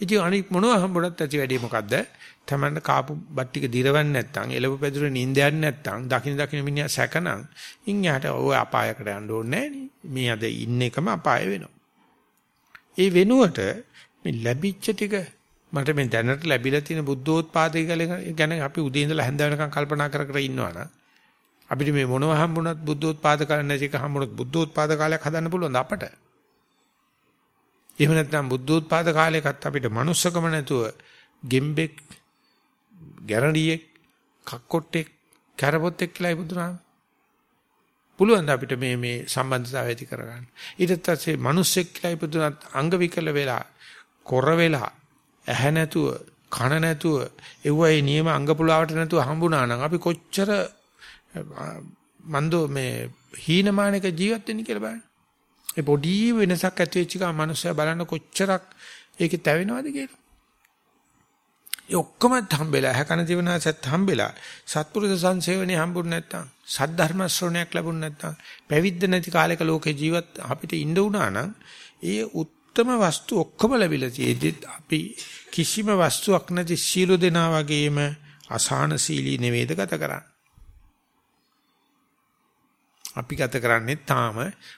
ඉතින් අනික මොනවා හම්බුණත් ඇති වැඩි මොකද්ද? තමන්න කාපු බත් ටික දිරවන්නේ නැත්නම් එළව පැදුරේ නිින්ද යන්නේ නැත්නම් දකින්න දකින්න මිනිහා සැකනම් ඉන් යාට ඔය අපායකට යන්න ඕනේ නැහැ මේ අද ඉන්න එකම අපාය වෙනවා. ඒ වෙනුවට මේ ලැබිච්ච ටික මට මේ දැනට ලැබිලා තියෙන බුද්ධෝත්පාදය ගැන අපි උදේ ඉඳලා හැන්ද වෙනකන් කල්පනා කර කර ඉන්නවනම් අපිට මේ මොනවා හම්බුණත් බුද්ධෝත්පාද කාලේ නැති එක හම්බුණොත් බුද්ධෝත්පාද කාලයක් හදන්න පුළුවන්ද අපට? එහෙම නැත්නම් බුද්ධෝත්පාද කාලයකත් අපිට manussකම නැතුව ගෙම්බෙක් ගැරඩියෙක් කක්කොට්ටෙක් කැරපොත්තෙක් කියලා ඉපදුනා. පුළුවන් ද අපිට මේ මේ සම්බන්ධතාවය ඇති කරගන්න. ඊට පස්සේ මිනිස්සෙක් කියලා ඉපදුනත් අංග විකල වෙලා, කොර වෙලා, ඇහැ නැතුව, කන නැතුව, එව්වයි නියම අංග පුලාවට නැතුව හම්බුණා නම් අපි කොච්චර මන්දෝ මේ හීනමානක ජීවත් වෙන්නේ කියලා බලන්න. ඒ පොඩි වෙනසක් ඇති වෙච්ච එක මනුස්සයා බලන්න කොච්චරක් ඒකේ තැවෙනවද කියලා. ඒ ඔක්කොම හම්බෙලා හැකන ජීවනාසත් හම්බෙලා සත්පුරුෂ සංසේවනේ හම්බුනේ නැත්තම් සද්ධර්ම ශ්‍රවණයක් ලැබුණ නැත්තම් පැවිද්ද නැති කාලයක ලෝකේ ජීවත් අපිට ඉන්න උනා නම් ඒ උත්තරම වස්තු ඔක්කොම ලැබිලා තියෙද්දි අපි කිසිම වස්තුවක් නැති සීල දෙනා වගේම අසහනශීලී නෙවෙයිද ගත කරන්නේ අපි ගත කරන්නේ තාම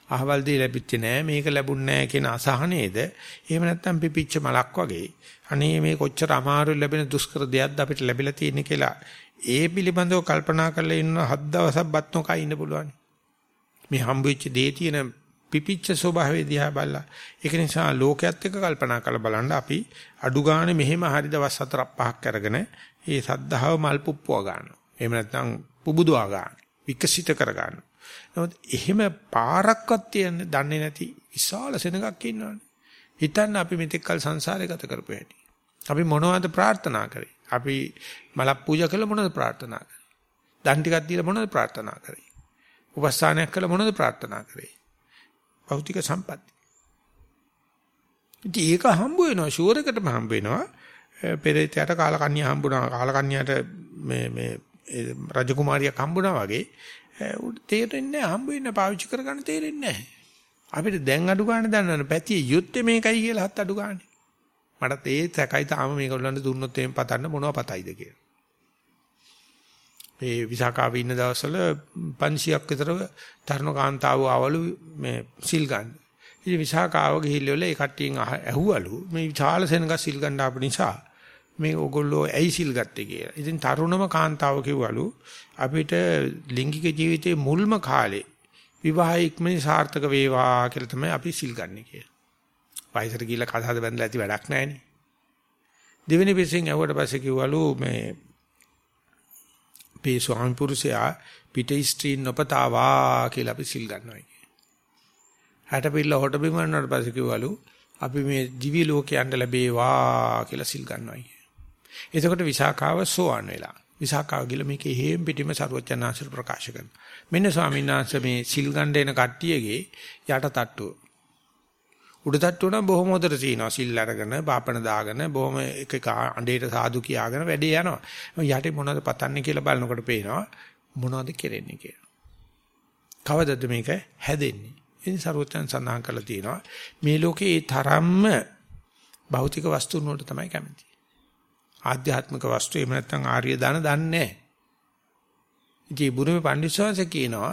අහවල් දෙය ලැබිච්චේ නෑ මේක ලැබුණ නෑ කියන අසහනේද එහෙම නැත්නම් පිපිච්ච මලක් වගේ. අනේ මේ කොච්චර අමාරු ලැබෙන දුෂ්කර දෙයක්ද අපිට ලැබිලා තියෙන්නේ කියලා. ඒ පිළිබඳව කල්පනා කරලා ඉන්න හත් දවසක් බත් නොකා ඉන්න පුළුවන්. මේ හම්බෙච්ච දේ තියෙන පිපිච්ච ස්වභාවය දිහා බලලා. ඒක නිසා ලෝකයක් එක්ක කල්පනා කරලා බලන්න අපි අඩු ගානේ මෙහෙම හරි දවස් හතරක් පහක් අරගෙන ඒ සද්ධාව මල් පුප්පුවා ගන්නවා. එහෙම නැත්නම් පුබුදුවා ගන්න විකසිත කර ගන්නවා. නමුත් එහෙම පාරක්වත් තියන්නේ දන්නේ නැති විශාල සෙනඟක් ඉන්නවනේ. හිතන්න අපි මෙතෙක් කල සංසාරේ ගත කරපු හැටි. අපි මොනවද ප්‍රාර්ථනා කරේ? අපි මලක් පූජා කළ මොනවද ප්‍රාර්ථනා කරේ? දන් ටිකක් දීලා මොනවද ප්‍රාර්ථනා කරේ? උපස්ථානයක් කළ මොනවද ප්‍රාර්ථනා කරේ? භෞතික සම්පatti. ඉතින් ඒක හම්බ වෙනවා ෂුවර් එකටම හම්බ වෙනවා. පෙරේතයට කාලකන්‍යා හම්බුණා. කාලකන්‍යාට මේ මේ රජකුමාරියක් හම්බුණා වගේ තේරෙන්නේ නැහැ හම්බ වෙන්න පාවිච්චි කරගන්න තේරෙන්නේ නැහැ. අපිට දැන් අඩු ගන්න දන්නවනේ පැතිය යුත්තේ මේකයි කියලා හත් අඩු ගන්න. මටත් ඒ සැකයි තාම මේගොල්ලන්ට දුන්නොත් එහෙම පතන්න මොනව පතයිද කියලා. මේ විසාකාවේ ඉන්න දවස්වල 500ක් විතර තරුණ කාන්තාවෝ ආවලු මේ සිල් ගන්න. ඉතින් විසාකාව ගිහිල්ලා ඒ කට්ටියෙන් ඇහුවලු මේ විශාල සෙනඟ සිල් ගන්න ආපු නිසා මේ ඕගොල්ලෝ ඇයි සිල් ගත්තේ කියලා. ඉතින් තරුණම කාන්තාව කිව්වලු අපිට ලිංගික ජීවිතයේ මුල්ම කාලේ විවාහය ඉක්මනින් සාර්ථක වේවා කියලා තමයි අපි සිල් ගන්නෙ කියලා. වයසට ගිහිල්ලා කතාද බැඳලා ඇති වැඩක් නැහැනේ. දෙවෙනි පිටින් ඇහුවට පස්සේ කිව්වලු මේ මේ ස්වාමි පුරුෂයා පිටේ ස්ත්‍රීන් නොපතාවා කියලා අපි සිල් ගන්නවා කිය. හැට පිළ හොට බිම වුණාට පස්සේ කිව්වලු අපි මේ දිවි ලෝකයන්ට ලැබේවා කියලා සිල් ගන්නවා කිය. එතකොට විසාකාව සෝවන් වෙලා. විසාකා ගිල මේකේ හේම් පිටිම සරුවචනාංශර ප්‍රකාශ කරනවා. මෙන්න ස්වාමීන් වහන්සේ මේ සිල් ගන්න එන කට්ටියගේ යට තට්ටුව. උඩ තට්ටුව නම් බොහොම හොඳට තියෙනවා. සිල් අරගෙන, බාපණ දාගෙන, බොහොම එක එක අඬේට සාදු කියාගෙන වැඩේ යනවා. යටේ මොනවද පතන්නේ කියලා බලනකොට පේනවා මොනවද කෙරෙන්නේ කියලා. කවදද මේක හැදෙන්නේ? ඉතින් සරුවචන සඳහන් කරලා තියෙනවා මේ ලෝකේ තරම්ම භෞතික වස්තුන් වලට තමයි කැමති. ආධ්‍යාත්මික වස්තු එහෙම නැත්නම් ආර්ය දාන දන්නේ නැහැ. ඉතින් බුදුමේ පඬිස්සවාස කියනවා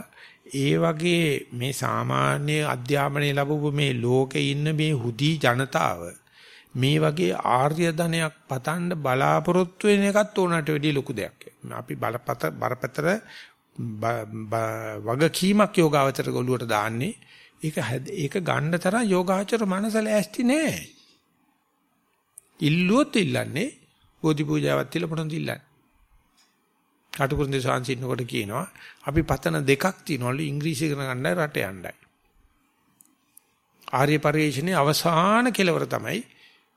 ඒ වගේ මේ සාමාන්‍ය අධ්‍යාපනය ලැබුව මේ ලෝකේ ඉන්න මේ හුදී ජනතාව මේ වගේ ආර්ය ධනයක් පතන්න බලාපොරොත්තු වෙන එකත් ඕනට වැඩිය ලොකු දෙයක්. අපි බලපත බරපතල වගකීමක් යෝගාවචර ගොළුවට දාන්නේ ඒක ඒක ගන්න තරම් යෝගාචර මනස ලෑස්ති නෑ. ඉල්ලුවොත් ඉල්ලන්නේ බෝධි පූජාවක් තියලා මොනවද ඉල්ලන්නේ? කටුකුරුන්දේ සාංශින්නකොට කියනවා අපි පතන දෙකක් තියෙනවලු ඉංග්‍රීසි ඉගෙන ගන්නයි රට යන්නයි. ආර්ය පරිශ්‍රණයේ අවසාන කෙලවර තමයි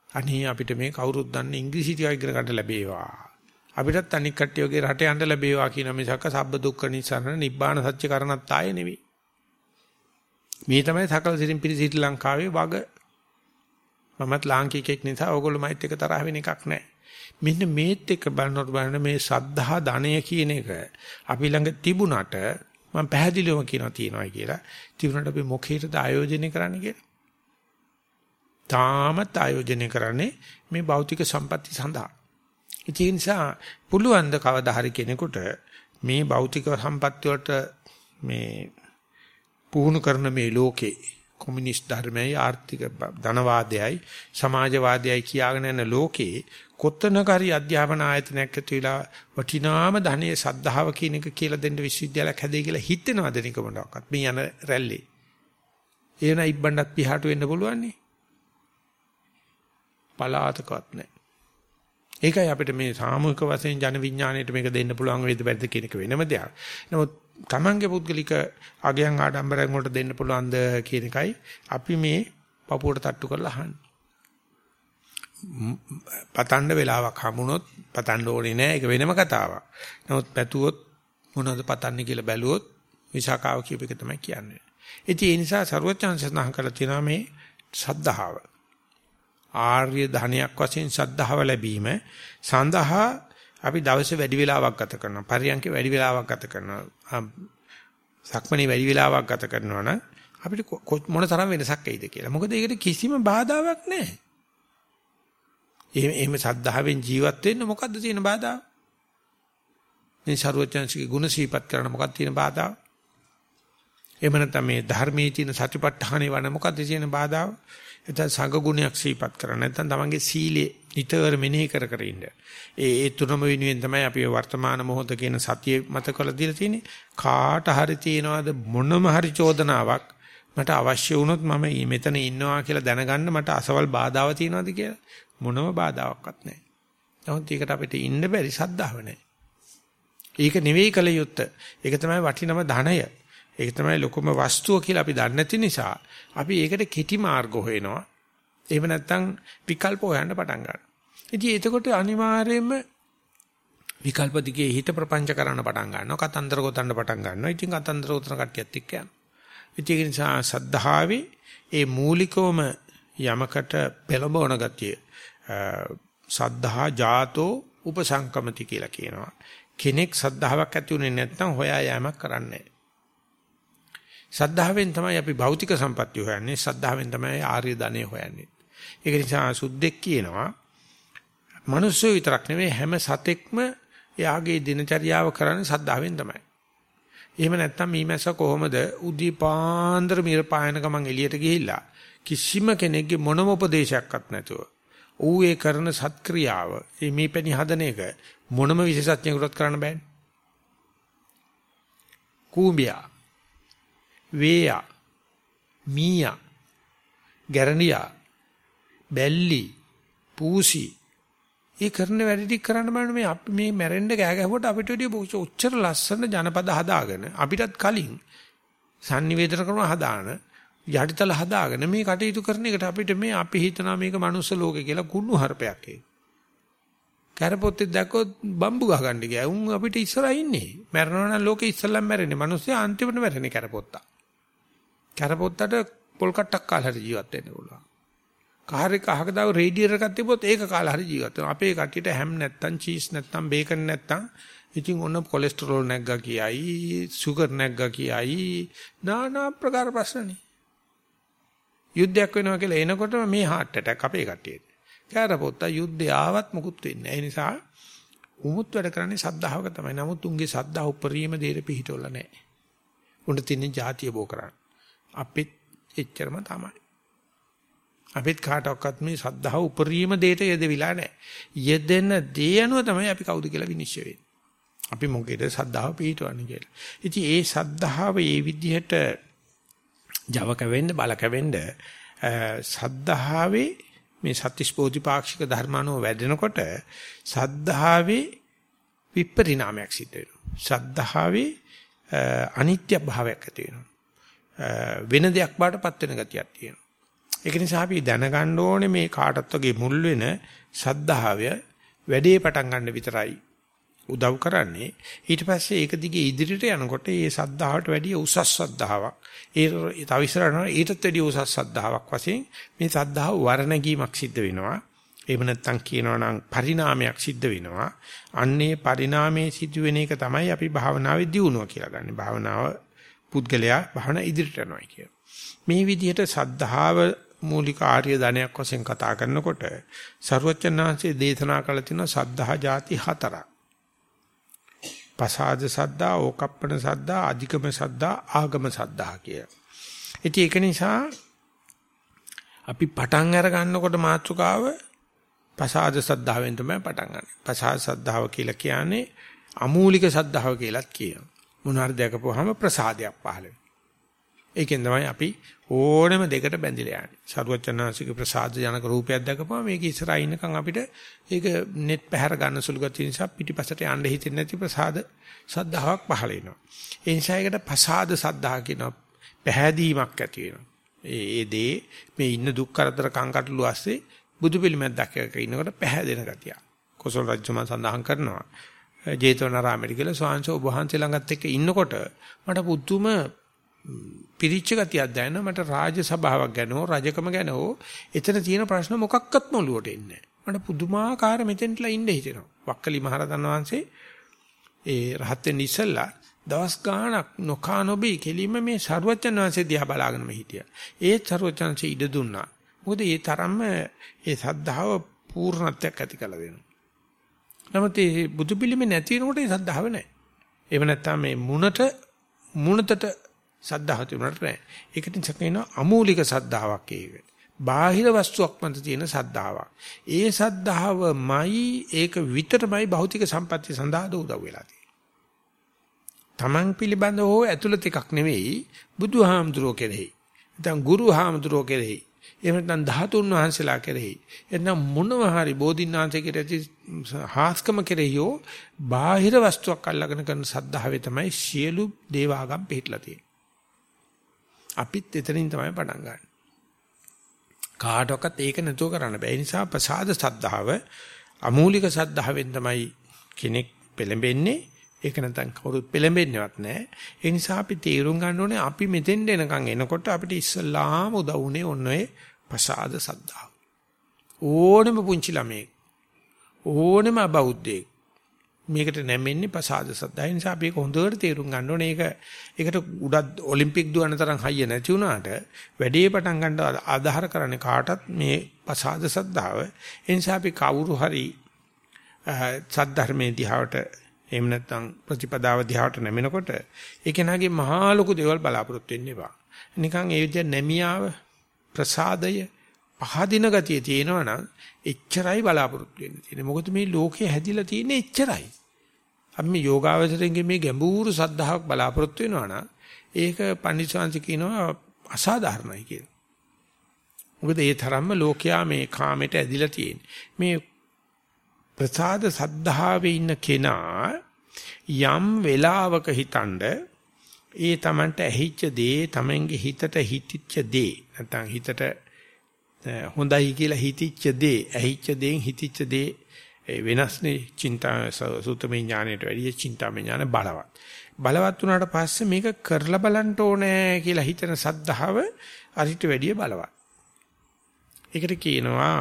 අනේ අපිට මේ කවුරුත් දන්නේ ඉංග්‍රීසි ටිකක් ඉගෙන ගන්න ලැබේවා. අපිටත් අනික් කට්ටියගේ රට යන්න ලැබේවා කියන මිසක සබ්බ දුක්ඛ නිසරණ නිබ්බාන සත්‍ය කරණත් ආයේ නෙවෙයි. මේ තමයි සකල සිරින් පිරි ශ්‍රී ලංකාවේ වග. මමත් ලාංකිකෙක් නිසා ඕගොල්ලෝ මයිත් එක තරහ වෙන එකක් නැහැ. මෙන්න මේත් එක්ක බලනකොට බලන මේ සද්ධා ධනය කියන එක අපි ළඟ තිබුණට මම පැහැදිලිවම කියනවා තියනවා කියලා. තිබුණට අපි මොකේද ආයෝජනය කරන්න කියලා. තාමත් ආයෝජනය කරන්නේ මේ භෞතික සම්පatti සඳහා. ඒ නිසා පුළුවන් ද කවදා හරි කෙනෙකුට මේ භෞතික සම්පatti වලට මේ පුහුණු කරන මේ ලෝකේ කොමියුනිස්ට් ධර්මයයි ආර්ථික ධනවාදයයි සමාජවාදයයි කියාගෙන යන ලෝකේ කොතනක හරි අධ්‍යාපන ආයතනයක් ඇති වෙලා වටිනාම ධනයේ සද්ධාව කියන එක කියලා දෙන්න විශ්වවිද්‍යාලයක් හැදේ කියලා හිතෙනවද නිකමඩක්වත් මේ යන රැල්ලේ එන ඉබ්බණ්ඩත් පිහාට වෙන්න පුළුවන් නේ පලාතකවත් නැහැ ඒකයි අපිට මේ සාමූහික වශයෙන් ජන විඥාණයට මේක දෙන්න පුළුවන් වේද බැරිද කියන එක වෙනම දෙයක්. නමුත් Tamange පුද්ගලික අගයන් ආඩම්බරයෙන් වලට දෙන්න පුළුවන්ද කියන එකයි අපි මේ පපුවට තට්ටු කරලා අහන්නේ. පතන්න වෙලාවක් හමුනොත් පතන්න ඕනේ නෑ ඒක වෙනම කතාවක්. නමුත් පැතුවොත් මොනවද පතන්නේ කියලා බැලුවොත් විසාකාව කියප එක තමයි කියන්නේ. ඉතින් ඒ නිසා ਸਰවඥාන්ස සඳහන් කරලා තියෙනවා මේ සද්ධාව. ආර්ය ධනයක් වශයෙන් සද්ධාව ලැබීම සඳහා අපි දවසේ වැඩි වෙලාවක් ගත කරනවා. පරියන්කේ වැඩි වෙලාවක් ගත කරනවා. සක්මණේ වැඩි වෙලාවක් ගත කරනවා නම් අපිට මොන තරම් වෙනසක් එයිද කියලා. මොකද ඒකට කිසිම බාධාවක් නැහැ. එහෙම එහෙම සද්ධාවෙන් ජීවත් වෙන්න මොකද්ද තියෙන බාධාව? මේ ਸਰවඥාන්සේගේ ගුණ සීපත් කරන මොකක්ද තියෙන බාධාව? එහෙම නැත්නම් මේ ධර්මයේ තියෙන සතිපට්ඨානේ වන මොකද්ද තියෙන බාධාව? එතන සංඝ ගුණයක් සීපත් කරන නැත්නම් තමන්ගේ සීලේ නිතර මෙනෙහි කර කර ඉන්න. ඒ ඒ තුනම වෙනුවෙන් තමයි අපි වර්තමාන මොහොත කියන සතිය මත කළ දීලා තියෙන්නේ. කාට හරි තියනවාද මොනම හරි චෝදනාවක් මට අවශ්‍ය වුණොත් මම මෙතන ඉන්නවා කියලා දැනගන්න මට අසවල් බාධාව තියනවාද කියලා මොනම බාධාවක්වත් නැහැ. නමුත් ඒකට අපිට ඉන්න බැරි සද්ධාව නැහැ. ඒක නෙවෙයි කල යුත්තේ. ඒක තමයි වටිනම ධනය. ඒක තමයි ලොකුම වස්තුව කියලා අපි දන්නේ නැති නිසා අපි ඒකට කෙටි මාර්ග හොයනවා. එහෙම නැත්නම් විකල්ප හොයන්න පටන් ගන්නවා. ඉතින් එතකොට අනිවාර්යයෙන්ම විකල්ප දිගේ හිත ප්‍රපංච කරන්න පටන් ගන්නවා. කතන්දර ගොතන්න පටන් ගන්නවා. ඉතින් කතන්දර ගොතන කට්ටියත් එක්ක යනවා. ඉතින් ඒ නිසා සද්ධාවේ ඒ මූලිකවම යමකට පෙළඹවන ගතිය සද්ධා ජාතෝ උපසංකමති කියලා කියනවා. කෙනෙක් සද්ධාාවක් ඇති උනේ නැත්නම් හොයා යෑමක් කරන්නේ සද්ධාවෙන් තමයි අපි භෞතික සම්පත්‍ය හොයන්නේ. සද්ධාවෙන් තමයි ආර්ය ධනෙ හොයන්නේ. ඒක නිසා සුද්දෙක් කියනවා මිනිස්සු විතරක් නෙවෙයි හැම සතෙක්ම එයාගේ දිනචරියාව කරන්නේ සද්ධාවෙන් තමයි. එහෙම නැත්නම් මීමැස්ස කොහොමද උදි පාන්දර මිර පායන ගමන් එළියට ගිහිල්ලා කිසිම කෙනෙක්ගේ මොනම උපදේශයක්වත් නැතුව ඌ ඒ කරන සත්ක්‍රියාව මේ මීපැණි හදන එක මොනම විශේෂඥයෙකුට කරන්න බෑනේ. කූඹියා වේයා මීයා ගැරණියා බැල්ලි පූසි ඒ කරන වැඩ ටික කරන්න බලන්න මේ අපි මේ මැරෙන්න ගෑ ගැහුවට අපිට වැඩි ඔච්චර ලස්සන ජනපද හදාගෙන අපිටත් කලින් sannivedana කරන හදාන යටිතල හදාගෙන මේ කටයුතු කරන එකට අපිට මේ අපි හිතනවා මේක මනුස්ස ලෝකේ කියලා කුණු හරපයක් ඒක. කරපොත්තේ දැක්කොත් බම්බු ගහ ගන්න ගියා. උන් අපිට ඉස්සරහා ඉන්නේ. මැරෙනවා නම් ලෝකේ ඉස්සෙල්ලම මැරෙන්නේ. මිනිස්සු අන්තිමට මැරෙන්නේ කරපොත්තා. කරපොත්තට පොල් කට්ටක් කාලා හරි ජීවත් වෙන්න පුළුවන්. කාර් එක අහක දාව රේඩියේටර් එකක් තිබ්බොත් ඒක කාලා හරි ජීවත් වෙනවා. අපේ කට්ටියට හැම් නැත්තම් චීස් නැත්තම් බේකන් නැත්තම් ඉතින් ඔන්න කොලෙස්ටරෝල් නැග්ගා කියයි, සුගර් නැග්ගා කියයි, নানা ප්‍රකාර ප්‍රශ්නනේ. යුද්ධයක් වෙනවා කියලා එනකොටම මේ heart attack අපේ කට්ටියට. කෑරපොත්තා යුද්ධය ආවත් මුකුත් වෙන්නේ නැහැ. ඒ නිසා උමුත් වැඩ කරන්නේ සද්ධාවක තමයි. නමුත් උන්ගේ සද්ධා උපරිම දෙයට පිහිටවල නැහැ. උන්ට තින්නේ ಜಾතිය බෝ කරන්න. අපිත් එච්චරම තමයි. අපිත් කාටවත් මේ සද්ධාව උපරිම දෙයට යෙදවිලා නැහැ. යෙදෙන දේ අනුව තමයි අපි කවුද කියලා විනිශ්චය වෙන්නේ. අපි මොකේද සද්ධාව පිහිටවන්නේ කියලා. ඉතින් ඒ සද්ධාව ඒ විදිහට Java කැවෙන්න බල කැවෙන්න සද්ධාවේ මේ සත්‍තිස් බෝධිපාක්ෂික ධර්මානෝ වැඩෙනකොට සද්ධාවේ විපරිණාමයක් සිද්ධ වෙනවා. සද්ධාවේ අනිත්‍ය භාවයක් ඇති වෙනවා. වෙන දෙයක් බාටපත් වෙන ගතියක් තියෙනවා. ඒක නිසා අපි දැනගන්න ඕනේ මේ කාටත් වගේ මුල් වෙන සද්ධාවය වැඩේ පටන් ගන්න විතරයි උදව් කරන්නේ ඊට පස්සේ ඒක දිගේ ඉදිරියට යනකොට ඒ සද්ධාවට වැඩිය උසස් සද්ධාාවක් ඒ තව ඉස්සරහට ඊටත් වැඩිය උසස් සද්ධාාවක් වශයෙන් මේ සද්ධාව වර්ණගීමක් සිද්ධ වෙනවා එහෙම නැත්නම් කියනවා නම් පරිණාමයක් සිද්ධ වෙනවා අන්නේ පරිණාමයේ සිදුවෙන එක තමයි අපි භාවනාවේ දියුණුව කියලා ගන්න. භාවනාව පුද්ගලයා භාවනා ඉදිරියට යනවා කියන. මේ විදිහට සද්ධාව මූලික ආර්ය ධනයක් වශයෙන් කතා කරනකොට සරුවචනාංශයේ දේශනා කළ තියෙන සද්ධා ಜಾති හතරක්. පසාද සද්දා, ඕකප්පන සද්දා, අධිකම සද්දා, ආගම සද්දා කිය. ඉතින් ඒක නිසා අපි පටන් අර ගන්නකොට මාතෘකාව පසාද සද්ධාවෙන් තමයි පටන් ගන්න. පසාද සද්ධාව කියලා කියන්නේ අමූලික සද්ධාව කියලාත් කියනවා. මොනාර දැකපුවාම ප්‍රසාදයක් පහළ වෙනවා. ඒකෙන් තමයි අපි ඕනෙම දෙකට බැඳිලා යන්නේ. සරුවචනාංශික ප්‍රසාද ජනක රූපයක් දැකපුවාම මේක ඉස්සරහා ඉන්නකම් අපිට ඒක net පැහැර ගන්න සුළු ගතිය නිසා පිටිපසට යන්න හිතෙන්නේ නැති ප්‍රසාද සද්ධාාවක් පහළ වෙනවා. ඒ නිසා ඒකට ප්‍රසාද සද්ධා කියනවා. පැහැදීමක් ඇති වෙනවා. ඒ දේ මේ ඉන්න දුක් කරදර කංකටළු ඇස්සේ බුදු පිළිමයක් දැක්කක ඉන්නකොට පැහැදෙන ගතිය. කොසල් රජුම සඳහන් කරනවා. ජේතවනාරාමයට කියලා ස්වාංශ ඔබ වහන්සේ ළඟත් එක්ක ඉන්නකොට මට පුදුම පිරිච්ච ගතියක් දැනෙනවා මට රාජ සභාවක් ගැනෝ රජකම ගැනෝ එතන තියෙන ප්‍රශ්න මොකක්වත් මොළුවට එන්නේ නැහැ. මට පුදුමාකාර මෙතෙන්ටලා ඉන්න හිතෙනවා. වක්කලි මහරතන් වහන්සේ ඒ රහත් වෙන්න ඉස්සෙල්ලා දවස් ගාණක් නොකා නොබී කෙලින්ම මේ සරුවචන වහන්සේ දිහා බලාගෙනම හිටියා. ඒත් සරුවචනන්සේ ඉඩ දුන්නා. මොකද ඒ තරම්ම ඒ සද්ධාව පූර්ණත්වයක් ඇති කළ දෙනවා. නමුත් මේ බුදු පිළිමේ නැති වෙනකොට ඒ සද්ධාව නැහැ. එහෙම නැත්නම් මේ මුණට මුණතට සද්ධාව තිබුණාට නැහැ. ඒකට කියන අමූලික සද්ධාාවක් ඒක. බාහිර වස්තුවක් මත තියෙන සද්ධාාවක්. ඒ සද්ධාවමයි ඒක විතරමයි භෞතික සම්පත්‍ය සඳහා උදව් වෙලා තියෙන්නේ. Taman පිළිබඳව හෝ ඇතුළත එකක් නෙවෙයි බුදුහාමුදුරුවෝ කෙරෙහි. නැත්නම් ගුරු හාමුදුරුවෝ කෙරෙහි එහෙම නැත්නම් ධාතුන් වහන්සේලා කෙරෙහි එනම් මොනවා හරි බෝධින්නාංශ කෙරෙහි හාස්කම කෙරෙහිෝ බාහිර වස්තුවක් අල්ලගෙන කරන සද්ධාවේ තමයි සියලු දේවාගම් පිටලා තියෙන්නේ. අපිත් එතනින් තමයි පටන් ගන්න. කාටවත් ඒක නැතුව කරන්න බෑ. ඒ නිසා ප්‍රසාද සද්ධාව අමූලික සද්ධාවෙන් තමයි කෙනෙක් පෙළඹෙන්නේ. ඒක නැත්නම් කවුරුත් පෙළඹෙන්නේවත් නැහැ. ඒ නිසා අපි තීරුම් ගන්න ඕනේ අපි මෙතෙන් එනකන් එනකොට අපිට ඉස්සල්ලාම උදව් උනේ ඔන්න ඔය ප්‍රසාද සද්ධාව. ඕනෙම පුංචි ළමයෙක් ඕනෙම බෞද්ධයෙක් මේකට නැමෙන්නේ ප්‍රසාද සද්ධාය නිසා අපි ඒක හොඳට තේරුම් ගන්න ඕනේ. ඒක ඒකට උඩ ඔලිම්පික් දුවන තරම් හයිය නැති වුණාට වැඩේ පටන් ගන්න ආධාර කරන්නේ කාටත් මේ ප්‍රසාද සද්ධාව. ඒ නිසා අපි කවුරු හරි සද්ධර්මයේ දිහාට එහෙම නැත්නම් ප්‍රතිපදාව දිහාට නැමෙනකොට ඒ කෙනාගේ මහා ලොකු දේවල් බලාපොරොත්තු වෙන්න එපා. නිකන් ඒ විදිහ නැමියාව ප්‍රසාදය පහදින ගතිය තියෙනවා නම් එච්චරයි බලාපොරොත්තු වෙන්න තියෙන්නේ. මොකද මේ ලෝකේ හැදිලා තියෙන්නේ එච්චරයි. අපි මේ යෝගාවචරයෙන් මේ ගැඹුරු සද්ධාාවක් බලාපොරොත්තු වෙනවා නම් ඒක පඬිස්සංශ කියනවා අසාධාරණයි කියලා. මොකද ඒ තරම්ම ලෝකයා මේ කාමයට ඇදිලා තියෙන්නේ. මේ ප්‍රසාද සද්ධාවේ ඉන්න කෙනා යම් වෙලාවක හිතනද ඒ Tamanට ඇහිච්ච දේ Tamanගේ හිතට හිතිච්ච දේ නැත්නම් හිතට හොඳයි කියලා හිතිච්ච දේ ඇහිච්ච දේෙන් හිතිච්ච දේ වෙනස්නේ චින්තා සූතමේ ඥාණයට වැඩිය චින්තාමේ ඥාන බලවත්. බලවත් වුණාට පස්සේ මේක කරලා බලන්න ඕනේ කියලා හිතන සද්ධාව අරිට වැඩිය බලවත්. ඒකට කියනවා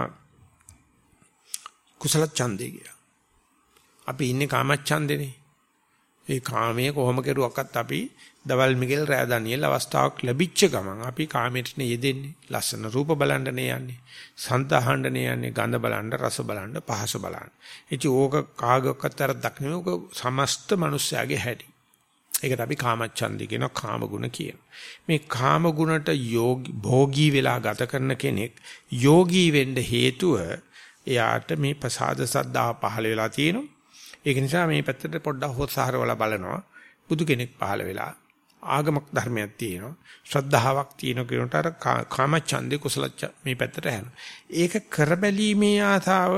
කුසල ඡන්දේ කියලා. අපි ඉන්නේ කාමච්ඡන්දේනේ. ඒ කාමයේ කොහොම කෙරුවක්වත් අපි දවල් මිගෙල් රෑ දනියල් අවස්ථාවක් ලැබිච්ච ගමන් අපි කාමයටනේ යෙදෙන්නේ. ලස්සන රූප බලන්නනේ යන්නේ. සන්තහඬනේ යන්නේ. ගඳ බලන්න, රස බලන්න, පහස බලන්න. ඉතින් ඕක කාගකත් අරක් නෙමෙයි. ඕක සමස්ත මිනිස්යාගේ හැටි. ඒකට අපි කාමච්ඡන්දි කියනවා කාමගුණ කියනවා. මේ කාමගුණට යෝගී භෝගී වෙලා ගත කරන කෙනෙක් යෝගී වෙන්න හේතුව එයාට මේ ප්‍රසාද සද්ධා පහළ වෙලා තියෙනවා. ඒක නිසා මේ පැත්තට පොඩ්ඩක් හොත්සහරවලා බලනවා. බුදු කෙනෙක් පහළ වෙලා ආගමක් ධර්මයක් තියෙනවා. ශ්‍රද්ධාවක් තියෙන කෙනට අර කාමච්ඡන්දේ කුසල මේ පැත්තට යනවා. ඒක කරබැලීමේ ආතාව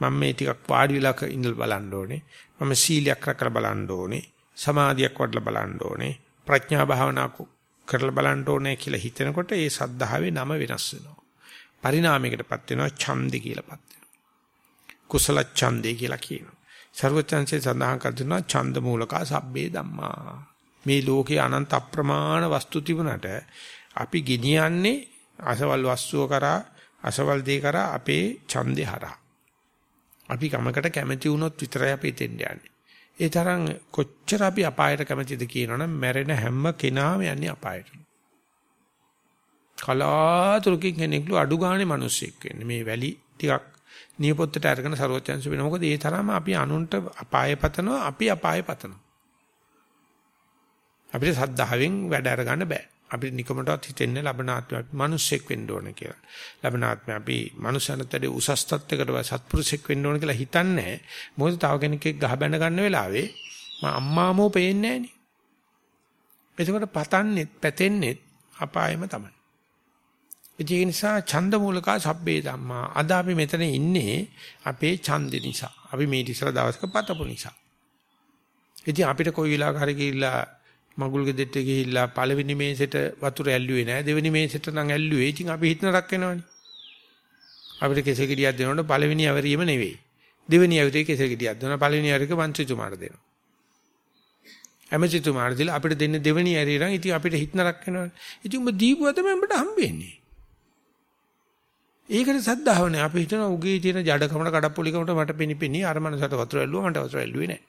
මම මේ ටිකක් වාඩි වෙලා ඉඳලා බලන්න ඕනේ. මම සීලයක් රැකලා බලන්න ඕනේ. සමාධියක් වඩලා බලන්න ඕනේ. ප්‍රඥා භාවනා කරලා බලන්න ඕනේ කියලා හිතනකොට ඒ සද්ධාවේ නම වෙනස් වෙනවා. පරිණාමයකටපත් වෙනවා ඡන්දේ කියලාපත් වෙනවා. කුසල ඡන්දේ කියලා කියනවා. ਸਰවචන්සේ සඳහන් කරනවා ඡන්ද මූලකා සබ්බේ ධම්මා. මේ ලෝකේ අනන්ත අප්‍රමාණ වස්තු තිබුණට අපි ගෙනියන්නේ අසවල් වස්තුව කරා අසවල් දේ කරා අපේ ඡන්දේ හරහා. අපි කමකට කැමති වුණොත් විතරයි අපි එතෙන් යන්නේ. ඒ තරම් කොච්චර අපි අපායට කැමතිද කියනවනම් මැරෙන හැම කෙනාම යන්නේ අපායට. කලාතුරකින් කෙනෙක්ලු අඩු ගානේ මිනිස්සෙක් වෙන්නේ. මේ වැලි ටිකක් නියපොත්තට අරගෙන ਸਰවචන්ස වෙන මොකද ඒ තරම අපි අනුන්ට අපාය පතනවා අපි අපාය පතනවා. අපිට සද්ධාවෙන් වැඩ අරගන්න බෑ. අපිට නිකමටවත් හිතෙන්නේ ලබනාත්ම අපි මිනිස්සෙක් වෙන්න ඕන කියලා. ලබනාත්ම අපි මනුෂ්‍යනතරේ උසස් තත්යකට සත්පුරුෂෙක් වෙන්න ඕන කියලා හිතන්නේ මොකද තව කෙනෙක් ගහ බැඳ ගන්න වෙලාවේ මම අම්මාමෝ පේන්නේ නෑනේ. එතකොට පතන්නේ පැතෙන්නේ අපායෙම තමයි. ඒ නිසා ඡන්ද මූලකා සබ්බේ ධම්මා. අද අපි මෙතන ඉන්නේ අපේ ඡන්ද නිසා. අපි මේ ඉස්සර දවසක පතපු නිසා. ඉතින් අපිට කොයි වෙලාවක හරි ගිහිල්ලා මගුල් ගෙදෙට්ට ගිහිල්ලා පළවෙනි මේසෙට වතුර ඇල්ලුවේ නැහැ. දෙවෙනි මේසෙට නම් ඇල්ලුවේ. ඉතින් අපි හිතනරක් වෙනවනේ. අපිට කෙසෙ ගෙඩියක් දෙනකොට පළවෙනි අවරියම නෙවෙයි. දෙවෙනි අවරියේ කෙසෙ ගෙඩියක් දෙනවා. පළවෙනි අවරියක පංචිතුමාට දෙනවා. ඇමසිතුමාට දීලා අපිට දෙන්නේ දෙවෙනි ඇරිය නම් ඉතින් අපිට හිතනරක් වෙනවනේ. ඉතින් උඹ දීපුවා තමයි උඹට හම්බෙන්නේ. ඒකට සද්ධාව නැහැ. අපි හිතන උගේ තියෙන ජඩකමට කඩප්පුලිකමට මට පිනිපිනි අර මනසට වතුර ඇල්ලුවා මට වතුර ඇල්ලුවේ නැහැ.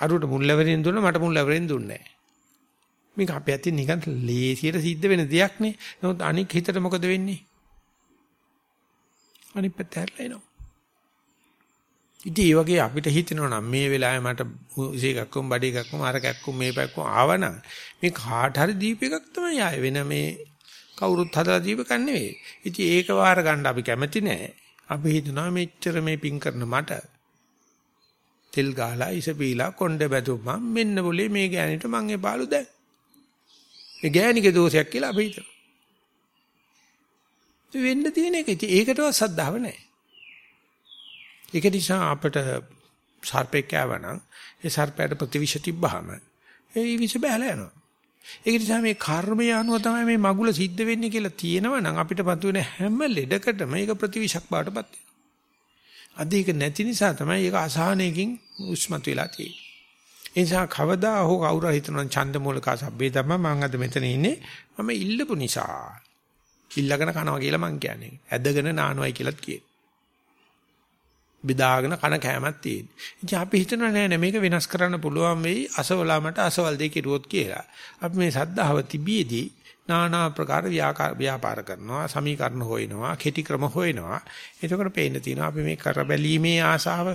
අරුවට මුල්ලවරින් දුන්නා මට මුල්ලවරින් දුන්නේ නැහැ. මේක අපේ අතින් නිකන් ලේසියට සිද්ධ වෙන දෙයක් නේ. නමුත් අනික් හිතට මොකද වෙන්නේ? අනිත් පැත්ත හැරලා එනවා. ඉතින් ඒ වගේ අපිට හිතෙනවා නම් මේ වෙලාවේ මට ඉසේකක්කුම් බඩ එකක්කුම් අර කැක්කුම් මේ පැක්කුම් ආවනම් මේ කාට හරි දීප එකක් තමයි ආයේ වෙන මේ කවුරුත් හදලා දීපක නෙවෙයි. ඉතින් ඒක වාර ගන්න අපි කැමති නෑ. අපි හිතනවා මෙච්චර මේ පින් කරන මට තෙල් ගහලා ඉස පීලා කොණ්ඩ බැදුවා මෙන්න બોලේ මේ ගෑනිට මං එපාලු දැන්. ඒ ගෑණිගේ දෝෂයක් කියලා අපි හිතනවා. ඒ වෙන්න තියෙන එක. ඒකටවත් සද්ධාව නැහැ. ඒක නිසා අපිට සර්පෙක් කෑවනම් ඒ සර්පයට ප්‍රතිවිෂ තිබ්බහම ඒ විෂ බහැලා යනවා. ඒක නිසා මේ කර්මය අනුව තමයි මේ මගුල සිද්ධ වෙන්නේ කියලා තියෙනවා නම් අපිට පතුවෙන හැම ලෙඩකටම ඒක ප්‍රතිවිෂක් බාටපත් වෙනවා. අද ඒක නැති නිසා තමයි ඒක අසහනයකින් උස්මත් වෙලා තියෙන්නේ. ඒ නිසා කවදා හෝ කවුරු හිතනවා ඡන්ද මූලක සබ්බේ තමයි මම අද මෙතන ඉන්නේ මම ඉල්ලපු නිසා. ඉල්ලගෙන කනවා කියලා මං කියන්නේ. ඇදගෙන නානවයි කියලාත් කියේ. බෙදාගෙන කන කෑමක් තියෙන. ඉතින් අපි හිතනවා නෑ නෑ මේක වෙනස් කරන්න පුළුවන් වෙයි අසවලා මට අසවල් දෙක කිරුවොත් කියලා. අපි මේ සද්ධාව තිබියේදී নানা ප්‍රකාර ව්‍යාපාර කරනවා, සමීකරණ හොයනවා, කෙටි ක්‍රම හොයනවා. එතකොට පේන්න තියෙනවා අපි මේ කර බැලීමේ ආසාව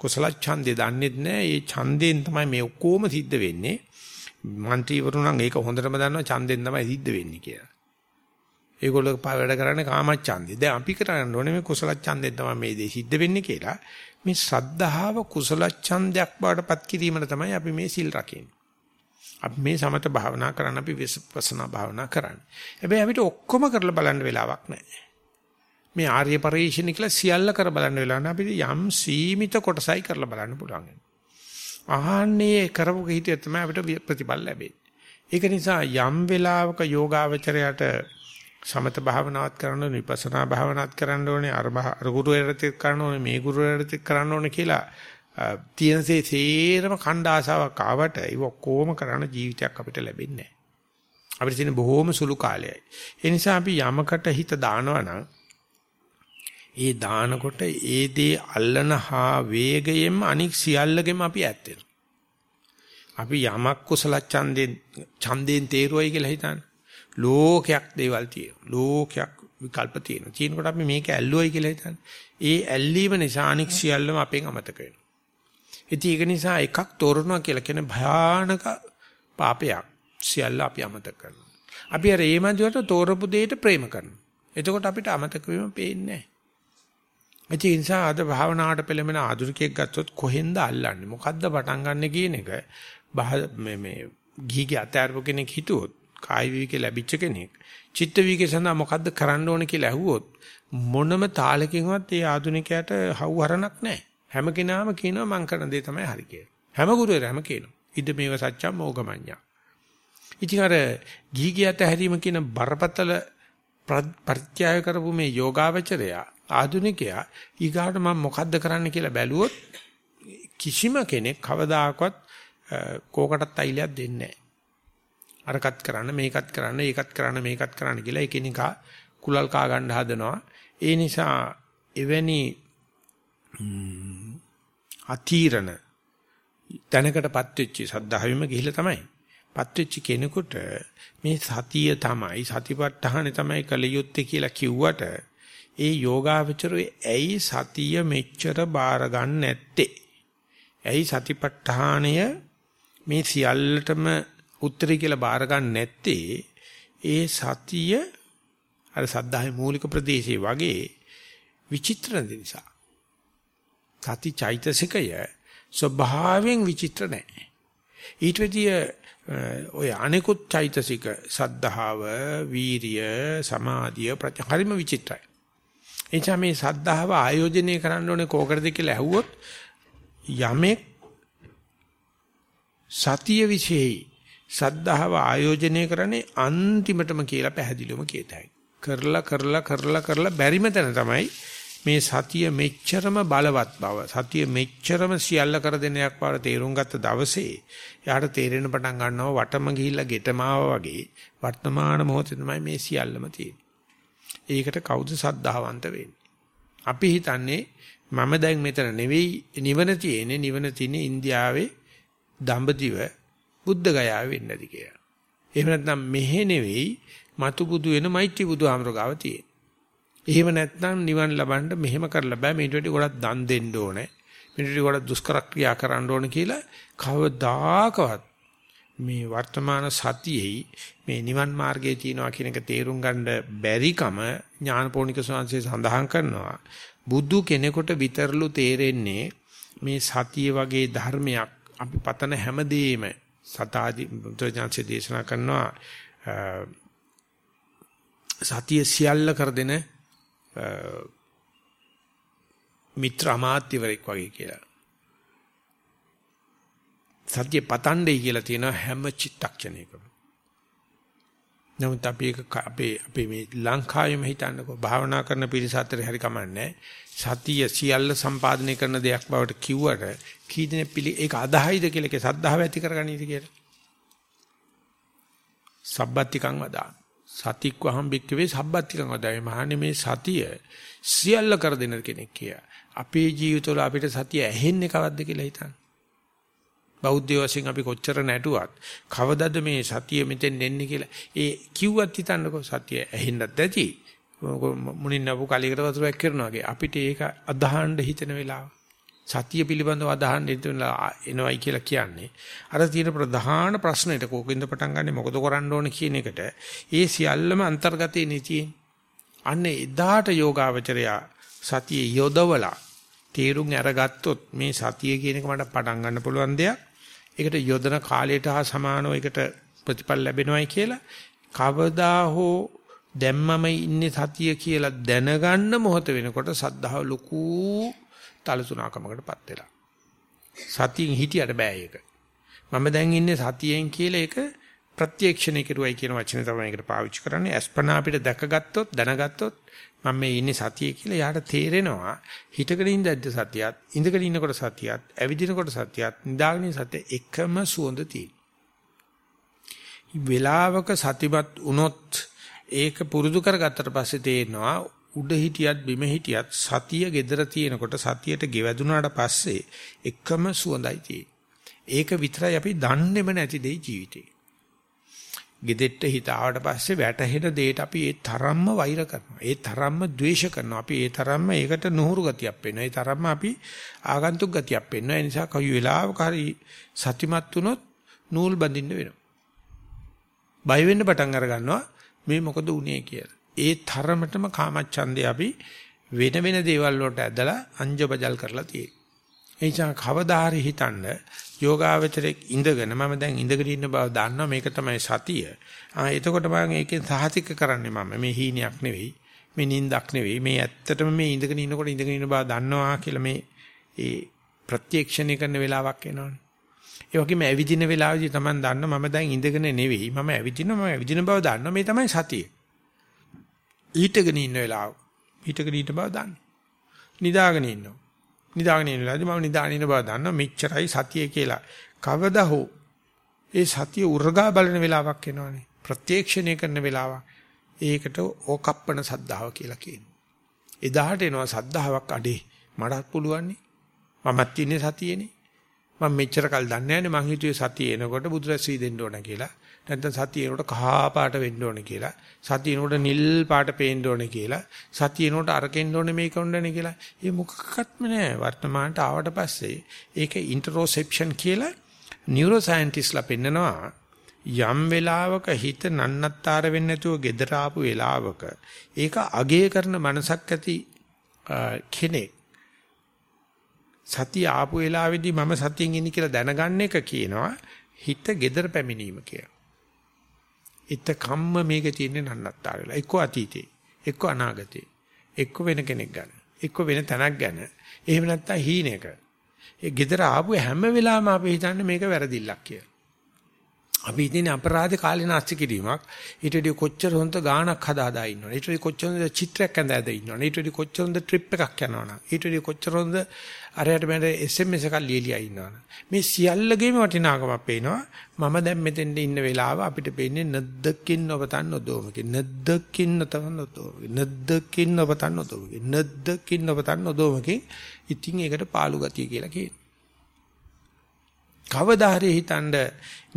කුසල ඡන්දේ දන්නේත් නැහැ. ඒ ඡන්දයෙන් තමයි මේ ඔක්කොම සිද්ධ වෙන්නේ. മന്ത്രിවරු නම් ඒක හොඳටම දන්නවා ඡන්දෙන් තමයි සිද්ධ වෙන්නේ කියලා. ඒගොල්ලෝ වැඩ කරන්නේ කාමච්ඡන්දේ. දැන් අපි කරන්න ඕනේ මේ කුසල ඡන්දෙන් තමයි මේ දේ සිද්ධ වෙන්නේ කියලා. මේ සද්ධාව කුසල ඡන්දයක් බාටපත් කිරීමන තමයි අපි මේ සිල් රකින්නේ. අපි මේ සමත භාවනා කරන්න අපි විපස්සනා භාවනා කරන්නේ. හැබැයි අපිට ඔක්කොම කරලා බලන්න වෙලාවක් නැහැ. මේ ආර්ය පරිශ්‍රණ කියලා සියල්ල කර බලන්න වෙලාව නැහැ. අපිට යම් සීමිත කොටසයි කරලා බලන්න පුළුවන්. ආහන්නේ කරපු කීතිය තමයි අපිට ප්‍රතිඵල ලැබෙන්නේ. ඒක නිසා යම් වෙලාවක යෝගාවචරයට සමත භාවනාවත් කරන්න ඕනේ විපස්සනා භාවනාවත් කරන්න ඕනේ අර අර ගුරුවරයෙක් කරන්න ඕනේ මේ ගුරුවරයෙක් කරන්න ඕනේ කියලා තියෙනසේ සේරම ඛණ්ඩ ආසාවක් ආවට ඒක කොහොම කරන ජීවිතයක් අපිට ලැබෙන්නේ නැහැ. අපිට තියෙන බොහෝම සුළු කාලයයි. ඒ නිසා අපි යමකට හිත දානවා නම් ඒ දානකොට ඒ දේ අල්ලන හා වේගයෙන්ම අනික් සියල්ලගෙම අපි ඈත් අපි යමක් කුසල ඡන්දෙන් ඡන්දෙන් තේරුවයි කියලා හිතන්නේ. ලෝකයක් දේවල් තියෙනවා. ලෝකයක් විකල්ප තියෙනවා. තියෙනකොට අපි මේක ඇල්ලුවයි කියලා හිතන්නේ. ඒ ඇල්ලීම නිසා අනික් සියල්ලම අපෙන් අමතක වෙනවා. ඉතින් ඒක නිසා එකක් තෝරනවා කියලා කියන භයානක පාපයක් සියල්ල අපි අමතක කරනවා. අපි අර ඒ මන්දියට තෝරපු දෙයට ප්‍රේම කරනවා. එතකොට අපිට අමතක වීම පේන්නේ නැහැ. ඒ නිසා අද භාවනාවට පෙළඹෙන ආධුනිකයෙක් ගත්තොත් කොහෙන්ද අල්ලන්නේ? මොකද්ද පටන් ගන්න කියන එක මේ මේ ගිහිගේ අතෑරපු කෙනෙක් හිතුවොත් කායි විවිකේ ලැබිච්ච කෙනෙක් චිත්ත විවිකේ සඳහා මොකද්ද කරන්න ඕන කියලා ඇහුවොත් මොනම තාලකින්වත් ඒ ආධුනිකයාට හවුහරණක් නැහැ. හැම කෙනාම කියනවා මං කරන දේ තමයි හරි කියලා. හැම ගුරුවරයාම කියනවා. ඉද මේව සත්‍යම් මොගමඤ්ඤා. ඉතින් අර ගීගියත හැරීම කියන බරපතල ප්‍රත්‍යය කරපු මේ යෝගාවචරයා ආධුනිකයා ඊගාට මම මොකද්ද කරන්න කියලා බැලුවොත් කිසිම කෙනෙක් කවදාකවත් කෝකටත් අයිලයක් දෙන්නේ නැහැ. අරකට කරන්න මේකත් කරන්න ඒකත් කරන්න මේකත් කරන්න කියලා එකිනෙකා කුලල් කා ගන්න හදනවා. ඒ නිසා එවැනි අතීරණ දැනකටපත් වෙච්ච සද්ධාවෙම ගිහිලා තමයි. පත් වෙච්ච කෙනෙකුට මේ සතිය තමයි සතිපට්ඨානෙ තමයි කලියුත්තේ කියලා කිව්වට ඒ යෝගාවචරයේ ඇයි සතිය මෙච්චර බාර ගන්න නැත්තේ? ඇයි සතිපට්ඨානය මේ සියල්ලටම උත්තරී කියලා බාර ගන්න නැත්තේ? ඒ සතිය අර සද්ධාවේ මූලික ප්‍රදේශයේ වගේ විචිත්‍ර නිසා. සති චෛතසිකය ස්වභාවයෙන් විචිත්‍ර නැහැ. ඊට වැඩිය ඔය අනිකුත් චෛතසික සද්ධාව, වීරිය, සමාධිය ප්‍රතිහරිම විචිත්‍රයි. එනිසා මේ සද්ධාව ආයෝජනය කරන්න ඕනේ කෝකටද කියලා ඇහුවොත් යමෙක් සතිය විශේෂයි සද්ධාව ආයෝජනය කරන්නේ අන්තිමටම කියලා පැහැදිලිවම කියතයි. කරලා කරලා කරලා කරලා බැරිම තැන තමයි මේ සතිය මෙච්චරම බලවත් බව සතිය මෙච්චරම සියල්ල කර දෙනයක් බව තේරුම් ගත්ත දවසේ යාට තේරෙන පටන් ගන්නවා වටම ගිහිල්ලා ගෙටමාව වගේ වර්තමාන මොහොතේ තමයි මේ සියල්ලම තියෙන්නේ. ඒකට කවුද සද්ධාවන්ත වෙන්නේ? අපි හිතන්නේ මම දැන් මෙතන නෙවෙයි නිවන තියෙන්නේ නිවන තියෙන්නේ ඉන්දියාවේ දඹදිව බුද්ධ ගයාවේ වෙන්නද කියලා. එහෙම නැත්නම් මෙහෙ නෙවෙයි මතු බුදු වෙන මෛත්‍රී බුදුහාමර ගාව තියෙන්නේ. එහෙම නැත්නම් නිවන් ලබන්න මෙහෙම කරලා බෑ මේට වඩා ගොඩක් දන් දෙන්න ඕනේ. මේට වඩා ගොඩක් දුෂ්කර ක්‍රියා කරන්න ඕනේ කියලා කවදාකවත් මේ වර්තමාන සතියෙහි මේ නිවන් මාර්ගයේ තියනවා කියන එක තේරුම් ගන්න බැරිකම ඥානපෝනික සංසය සඳහන් කරනවා. බුදු කෙනෙකුට විතරලු තේරෙන්නේ මේ සතිය වගේ ධර්මයක් අපි පතන හැමදේම සතාදි බුද්ධ දේශනා කරනවා සතිය සියල්ල කර දෙන මිත්‍ර අමාත්‍යවරයෙක් වගේ කියලා. සත්‍ය පතණ්ඩේ කියලා තියෙනවා හැම චිත්තක්ෂණයකම. නමුත් අපි ඒක අපේ අපේ මේ ලංකාවෙම හිතන්නකෝ භාවනා කරන පිරිස අතරේ හරි කමන්නේ සතිය සියල්ල සම්පාදනය කරන දෙයක් බවට කිව්වට කී දෙනෙක් පිළි ඒක අදහයිද කියලා ඒක සද්ධාව ඇති කරගන්නීද කියලා. සබ්බත්තිකං වදාන. සතික්වහම් බික්කවේ සබ්බත්තිකං වදායි මහන්නේ මේ සතිය සියල්ල කර දෙන කෙනෙක් කිය. අපේ ජීවිතවල අපිට සතිය ඇහෙන්නේ කවද්ද කියලා හිතන්න. බෞද්ධ වශයෙන් අපි කොච්චර නැටුවත් කවදද මේ සතිය මෙතෙන් එන්නේ කියලා ඒ කිව්වත් හිතන්නකෝ සතිය ඇහෙන්නත් ඇති මුණින් නපු කලයකට වතුරක් කරනවා වගේ අපිට ඒක අදහන්න හිතෙන වෙලාව සතිය පිළිබඳව අදහන්න එනවයි කියලා කියන්නේ. අර තියෙන ප්‍රධාන ප්‍රශ්නෙට කෝකින්ද පටන් ගන්නෙ මොකද කරන්න ඕන කියන එකට ඒ සියල්ලම අන්තර්ගතේ නෙතියි. අන්න එදාට යෝගාවචරයා සතිය යොදවලා තේරුම් අරගත්තොත් මේ සතිය කියන එක මට පටන් ගන්න පුළුවන් දෙයක්. ඒකට යොදන කාලයට හා සමානව ඒකට ප්‍රතිඵල ලැබෙනවයි කියලා කවදා හෝ දැම්මම ඉන්නේ සතිය කියලා දැනගන්න මොහොත වෙනකොට සද්ධාව ලොකු තලතුණකමකටපත් වෙලා. සතියෙන් හිටියට බෑ ඒක. මම දැන් ඉන්නේ සතියෙන් කියලා ඒක ප්‍රත්‍යක්ෂණය කරුවයි කියන වචනේ තමයි ඒකට පාවිච්චි කරන්නේ. අස්පනා අපිට දැකගත්තොත් දැනගත්තොත් මම මේ ඉන්නේ සතියේ කියලා යාට තේරෙනවා හිතගෙන ඉඳද්ද සතියත් ඉඳගෙන ඉන්නකොට සතියත් ඇවිදිනකොට සතියත් නිදාගෙන සතිය එකම සුවඳ තියෙන. වෙලාවක සතිපත් වුණොත් ඒක පුරුදු කරගත්තට පස්සේ තේරෙනවා උඩ හිටියත් බිම හිටියත් සතිය gedara තියෙනකොට සතියට ගෙවැදුනාට පස්සේ එකම සුවඳයි තියෙන්නේ. ඒක විතරයි අපි දන්නේම නැති දෙයි ජීවිතේ. Gedette හිත ආවට පස්සේ වැටහෙන දෙයට අපි ඒ තරම්ම වෛර කරනවා. ඒ තරම්ම ද්වේෂ කරනවා. අපි ඒ තරම්ම ඒකට නුහුරු ගතියක් පෙන්වනවා. ඒ තරම්ම අපි ආගන්තුක් ගතියක් පෙන්වනවා. ඒ නිසා කවි වෙලාවක හරි සතිමත් වුණොත් නූල් බඳින්න වෙනවා. බය වෙන්න පටන් අර ගන්නවා. මේ මොකද වුනේ කියලා. ඒ තරමටම කාමච්ඡන්දේ අපි වෙන වෙන දේවල් වලට ඇදලා අංජබජල් කරලා තියෙනවා. ඒ නිසා කවදා හරි හිතන්න යෝගාවචරයේ ඉඳගෙන මම දැන් ඉඳගෙන ඉන්න බව දන්නවා මේක තමයි සතිය. ආ එතකොට මම ඒකෙන් සාහතික කරන්නේ මම මේ හීනයක් නෙවෙයි. මේ නිින්දක් නෙවෙයි. මේ ඇත්තටම මේ ඉඳගෙන ඉන්නකොට ඉඳගෙන ඉන්න බව දන්නවා කියලා මේ ඒ ප්‍රත්‍යක්ෂණය කරන වෙලාවක් එනවනේ. ඒ වගේම ඇවිදින වෙලාවේදී Taman දන්න මම දැන් ඉඳගෙන නෙවෙයි මම ඇවිදිනවා මම ඇවිදින බව දන්නවා මේ තමයි සතිය. ඊටගෙන ඉන්න වෙලාව ඊටගෙන ඉන්න බව දන්න. නිදාගෙන ඉන්නවා. නිදාගෙන ඉන්න වෙලාවේදී මම නිදාගෙන ඉන්න බව දන්නවා මෙච්චරයි සතිය කියලා. කවදා හෝ ඒ සතිය උර්ගා බලන වෙලාවක් එනවනේ. ප්‍රත්‍යක්ෂණය කරන වෙලාවක්. ඒකට ඕකප්පන සද්ධාව කියලා කියනවා. එදාට එනවා සද්ධාාවක් අඩේ මටත් පුළුවන් නේ. මමත් ඉන්නේ සතියේනේ. මම මෙච්චර කල් දන්නේ නැහැ මං හිතුවේ සතිය එනකොට බුදුරැසී දෙන්න ඕන කියලා. නැත්නම් සතිය එනකොට කහා පාට වෙන්න ඕන කියලා. සතිය එනකොට නිල් පාට පේන්න ඕන කියලා. සතිය එනකොට අරකෙන්න ඕනේ මේක උණ්ඩනේ කියලා. ඒ මොකක්වත්ම නැහැ. වර්තමානට ආවට පස්සේ ඒක ඉන්ටරොසෙප්ෂන් කියලා නියුරෝ සයන්ටිස්ලා පෙන්නනවා. යම් වෙලාවක හිත නන්නත්තර වෙන්නේ නැතුව gedara ආපු වෙලාවක ඒක අගය කරන මනසක් ඇති කෙනෙක් සතිය ආපු වෙලාවේදී මම සතියෙන් ඉන්නේ කියලා දැනගන්න එක කියනවා හිත gedara පැමිණීම කියලා. ඉත කම්ම මේක තියෙන්නේ නන්නත්තර වෙලා. එක්ක අතීතේ, එක්ක අනාගතේ, එක්ක වෙන කෙනෙක් ගන්න, එක්ක වෙන තැනක් ගැන. එහෙම නැත්නම් හීනෙක. ඒ gedara ආපු හැම වෙලාවෙම අපි හිතන්නේ මේක වැරදිල්ලක් කියලා. අපි ඉතින් අපරාධ කාලේ නාස්ති කිරීමක්. ඊට වඩා කොච්චර හොඳ ගාණක් හදා හදා ඉන්නවනේ. ඊට වඩා කොච්චර හොඳ චිත්‍රයක් ඇඳ ඇඳ ඉන්නවනේ. ඊට වඩා කොච්චර හොඳ ට්‍රිප් එකක් යනවනම්. ඊට වඩා කොච්චර හොඳ අරයට මට SMS එකක් ලියලියා ඉන්නවනේ මේ සියල්ලගේම වටිනාකමක් පේනවා. මම දැන් මෙතෙන්ද ඉන්න වෙලාව අපිට පේන්නේ නැද්දකින් ඔබතන් නොදෝමකින් නැද්දකින් නොතවන් නොදෝමකින් නැද්දකින් ඔබතන් නොදෝමකින් නැද්දකින් ඔබතන් නොදෝමකින් ඉතින් ඒකට පාළු ගතිය කියලා කියනවා. කවදා හරි හිතනද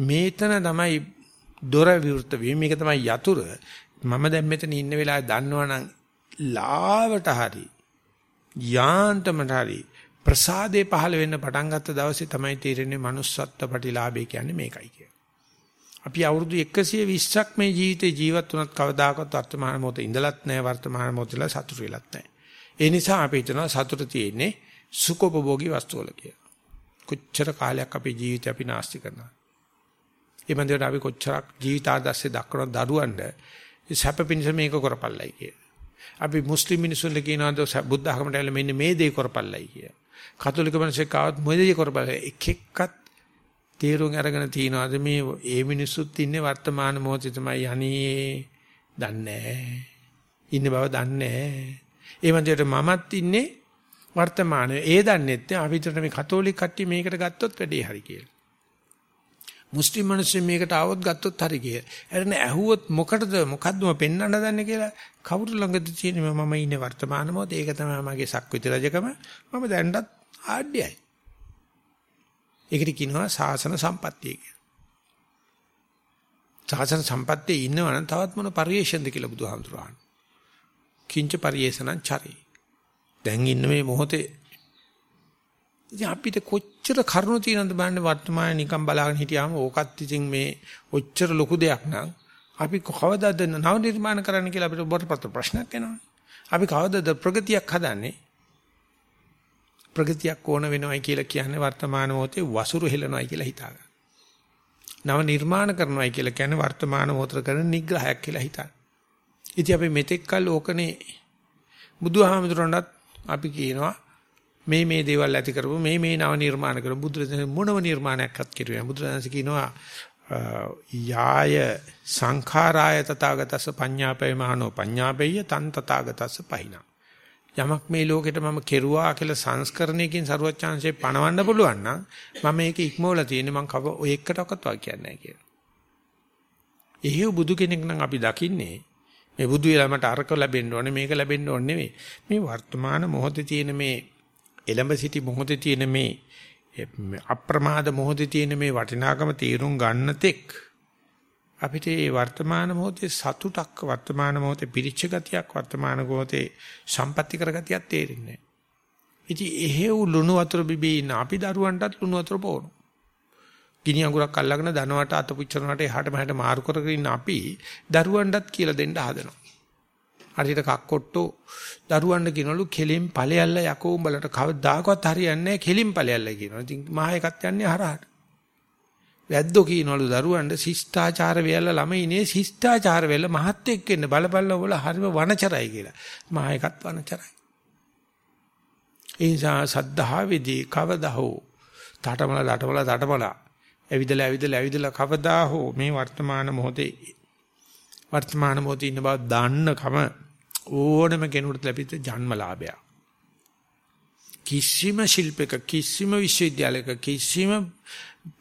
මේතන තමයි දොර විවෘත වීම මේක තමයි යතුරු මම දැන් මෙතන ඉන්න වෙලාවේ දන්නවනම් ලාවට හරි යාන්තමට හරි ප්‍රසාදේ පහළ වෙන්න පටන් ගත්ත දවසේ තමයි තේරෙන්නේ manussත්ත්ව ප්‍රතිලාභය කියන්නේ මේකයි කියලා. අපි අවුරුදු 120ක් මේ ජීවිතේ ජීවත් වුණත් කවදාකවත් වර්තමාන මොහොතේ ඉඳලත් නැහැ වර්තමාන මොහොතේ සතුටු වෙලත් නැහැ. ඒ නිසා අපි හිතනවා සතුට තියෙන්නේ සුඛෝපභෝගී වස්තු වල කියලා. කොච්චර කාලයක් අපේ ජීවිතය අපි නාස්ති කරනවා. ඒ බඳුරට අපි කොච්චරක් ජීවිත ආදර්ශය දක්වන දරුවන්ට සැප පිණිස මේක කරපල්ලයි කිය. අපි මුස්ලිම් මිනිසුන්ට කියනවාද බුද්ධ ධර්මයට ඇවිල්ලා මෙන්න මේ දේ කරපල්ලයි කිය. කතෝලික මිනිස්සු කාවත් මොකද දේ කරපල්ලයි එක එක්කත් තීරුම් අරගෙන තියනවාද මේ ඒ මිනිස්සුත් ඉන්නේ වර්තමාන මොහොතේ තමයි යන්නේ දන්නේ ඉන්න බව දන්නේ ඒ මන්දිරට මමත් ඉන්නේ වර්තමානයේ ඒ දන්නේ නැත්නම් අපිට මේ කතෝලික කට්ටිය මේකට ගත්තොත් වැඩේ හරි කියලා. මුස්ලිම් මිනිස්සු මේකට ආවොත් ගත්තොත් හරි කියලා. එරණ ඇහුවොත් මොකටද මොකද්ද මම පෙන්වන්න දන්නේ කියලා කවුරු ළඟද තියෙන්නේ මම ඉන්නේ වර්තමාන මොහොතේ ඒක තමයි මගේ සක්විති රජකම මම දැන්වත් ආඩ්‍යයි. ඒකට කියනවා සාසන සම්පත්තිය කියලා. සාසන සම්පත්තියේ ඉන්නවනම් තවත් මොන පරිේශනද කියලා බුදුහාමුදුරුවෝ කිංච පරිේශනං චරේ දැන් ඉන්න මේ මොහොතේ ඉතින් අපිට කොච්චර කරුණු තියෙනවද බලන්න වර්තමානයේ නිකන් බලාගෙන හිටියාම ඕකත් ඉතින් මේ ඔච්චර ලොකු දෙයක් නං අපි කවදාද නව නිර්මාණ කරන්න කියලා අපිට බොරපතල ප්‍රශ්නයක් එනවා. අපි කවදාද ප්‍රගතියක් හදන්නේ? ප්‍රගතියක් ඕන වෙනවයි කියලා කියන්නේ වර්තමාන මොහොතේ වසුරු හෙලනවයි කියලා හිතාගන්න. නව නිර්මාණ කරනවයි කියලා කියන්නේ වර්තමාන මොහොතේ කරන නිග්‍රහයක් කියලා හිතන්න. ඉතින් අපි මෙතෙක් කල් ඕකනේ බුදුහාමුදුරන්වත් අපි කියනවා මේ මේ දේවල් ඇති කරපු මේ මේ නව නිර්මාණ කරපු බුදුරජාණන් මොනව නිර්මාණයක්වත් කිරුවේ බුදුරජාණන් කියනවා යාය සංඛාරාය තථාගතස්ස පඤ්ඤාපේ මහනෝ පඤ්ඤාපේය තන් තථාගතස්ස පහිනා යමක් මේ ලෝකෙට මම කෙරුවා කියලා සංස්කරණයකින් සරුවච්චාන්සේ පණවන්න පුළුවන් නම් මම මේක ඉක්මවලා තියෙන්නේ මං කව ඔය එකටවත් වාක්‍යයක් නැහැ කියලා. එහෙව් බුදු කෙනෙක් නම් අපි දකින්නේ මේ බුදු වෙලා මට අරක ලැබෙන්න ඕනේ මේක ලැබෙන්න ඕනේ නෙවෙයි. මේ වර්තමාන මොහොතේ තියෙන මේ එළඹ සිටි මොහොතේ තියෙන මේ අප්‍රමාද මොහොතේ තියෙන මේ වටිනාකම තීරුම් ගන්න තෙක් අපිට මේ වර්තමාන මොහොතේ සතුටක් වර්තමාන මොහොතේ පිරිච්ච ගතියක් වර්තමාන මොහොතේ සම්පatti කරගතියක් තේරෙන්නේ නැහැ. ඉතින් එහෙව් ලුණු වතුර බිබී ඉන්න අපි දරුවන්ටත් ලුණු වතුර පොවනවා. ගිනි අඟුරක් අල්ලගෙන දනවට අත පුච්චනකට එහාට මෙහාට මාරු කරගෙන ඉන්න අපි දරුවන්ටත් කියලා දෙන්න හදනවා. හරියට කක්කොට්ටෝ දරුවන්ට කියනලු කෙලින් ඵලයල්ල යකෝ උඹලට කවදාකවත් හරියන්නේ නැහැ කෙලින් ඵලයල්ල කියනවා. ඉතින් මහ එකක් යන්නේ හරහට. වැද්දෝ කියනවලු දරුවන්ට ශිෂ්ටාචාර වෙයල්ල ළමයිනේ ශිෂ්ටාචාර වෙල්ල මහත් එක්ක ඉන්න බලපල්ල වල හරිම වනචරයි කියලා. මහ එකත් වනචරයි. ඒ නිසා සද්ධාවේදී කවදා හෝ තටමල ලටමල තටමල ඇවිදලා ඇවිදලා ඇවිදලා කවදා හෝ මේ වර්තමාන මොහොතේ වර්තමාන මොහොතේ ඉන්න බව දන්නකම ඕනම කෙනෙකුට ලැබිච්ච ජන්මලාභයක්. කිසිම ශිල්පයක කිසිම විශ්වවිද්‍යාලයක කිසිම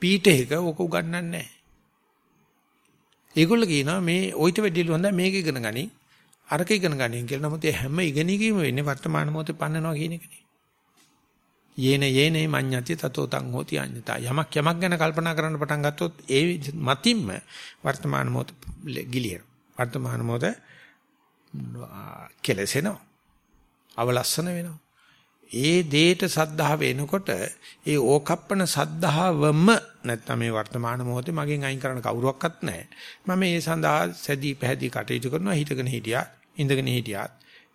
පීඨයක ඕක උගන්වන්නේ නැහැ. ඒගොල්ලෝ කියනවා මේ ඔయిత වෙඩිලු හොඳයි මේක ඉගෙන ගනි. අරක ඉගෙන ගනි කියලා. නමුත් හැම ඉගෙනීමම වෙන්නේ වර්තමාන මොහොතේ පන්නනවා කියන එකනේ. යේන යේනේ මඤ්ඤති තතෝ තං හෝති අඤ්ඤතා. යමක් යමක් ගැන කල්පනා කරන්න පටන් ගත්තොත් ඒ මතින්ම වර්තමාන මොහොත ගිලියන වර්තමාන මොහොත කෙලසෙනවා. අවලස්සන වෙනවා. ඒ දේට සද්ධාව එනකොට ඒ ඕකප්පන සද්ධාවම නැත්නම් මේ වර්තමාන මොහොතේ මගෙන් අයින් කරන්න කවුරුවක්වත් නැහැ. මම ඒ සඳහා සැදී පැහැදී කටයුතු කරනවා හිතගෙන හිටියා ඉඳගෙන හිටියා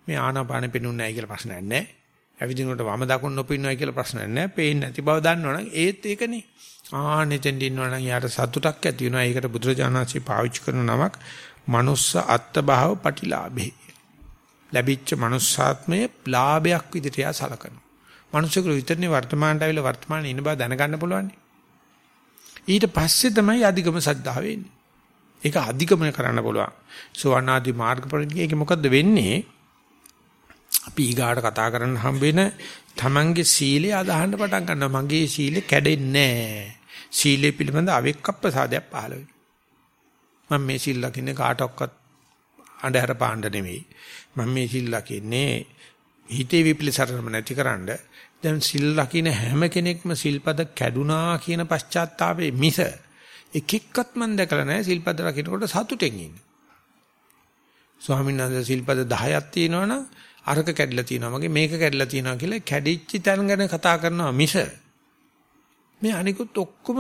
මේ ආනාපාන පෙනුන්නේ නැහැ කියලා ප්‍රශ්නයක් නැහැ. ඇවිදිනකොට වම දකුණ නොපින්නවයි කියලා ප්‍රශ්නයක් නැහැ. පේන්නේ නැති බව දන්නවනම් ඒත් ඒකනේ. ආනෙතෙන් ඉන්නවනම් යාට සතුටක් ඇති වෙනවා. ඒකට බුදුරජාණන්සේ පාවිච්චි කරන නමක් මනුස්ස අත්භාව පටිලාභේ. ලැබිච්ච මනුස්සාත්මයේ ලාභයක් විදිහට යා සලකනවා. මනුස්සයෙකු විතරනේ වර්තමානට ආවිල වර්තමානයේ ඉන්න බව දැනගන්න පුළුවන්. ඊට පස්සේ තමයි අධිගම සද්ධා වෙන්නේ. ඒක අධිගමනය කරන්න පුළුවන්. සෝවනාදී මාර්ගපරිණිකේ ඒක මොකද්ද වෙන්නේ? අපි ඊගාට කතා කරන්න හම්බ වෙන තමන්ගේ සීලය අදහන්න පටන් ගන්නවා. මගේ සීලය කැඩෙන්නේ නැහැ. සීලය පිළිබඳ අවෙක්කප්පසාදයක් පහළ වෙනවා. මම මේ සීල් ලකින්නේ කාටවත් අඳුර පාණ්ඩ නෙවෙයි. මම මේ සීල් ලකින්නේ හිතේ විපිලිසරම නැතිකරන්න. දැන් සීල් ලකින හැම කෙනෙක්ම සිල්පද කැඩුනා කියන පශ්චාත්තාපයේ මිස එක එක්කත් මම දැකලා නැහැ සිල්පද රකින්නකොට සතුටෙන් ඉන්නේ. ස්වාමීන් වහන්සේ සිල්පද 10ක් තියෙනවනම් අරක කැඩලා තියෙනවා මගේ මේක කැඩලා තියෙනවා කියලා කැඩිච්ච තැන ගැන කතා කරනවා මිස මේ අනිකුත් ඔක්කොම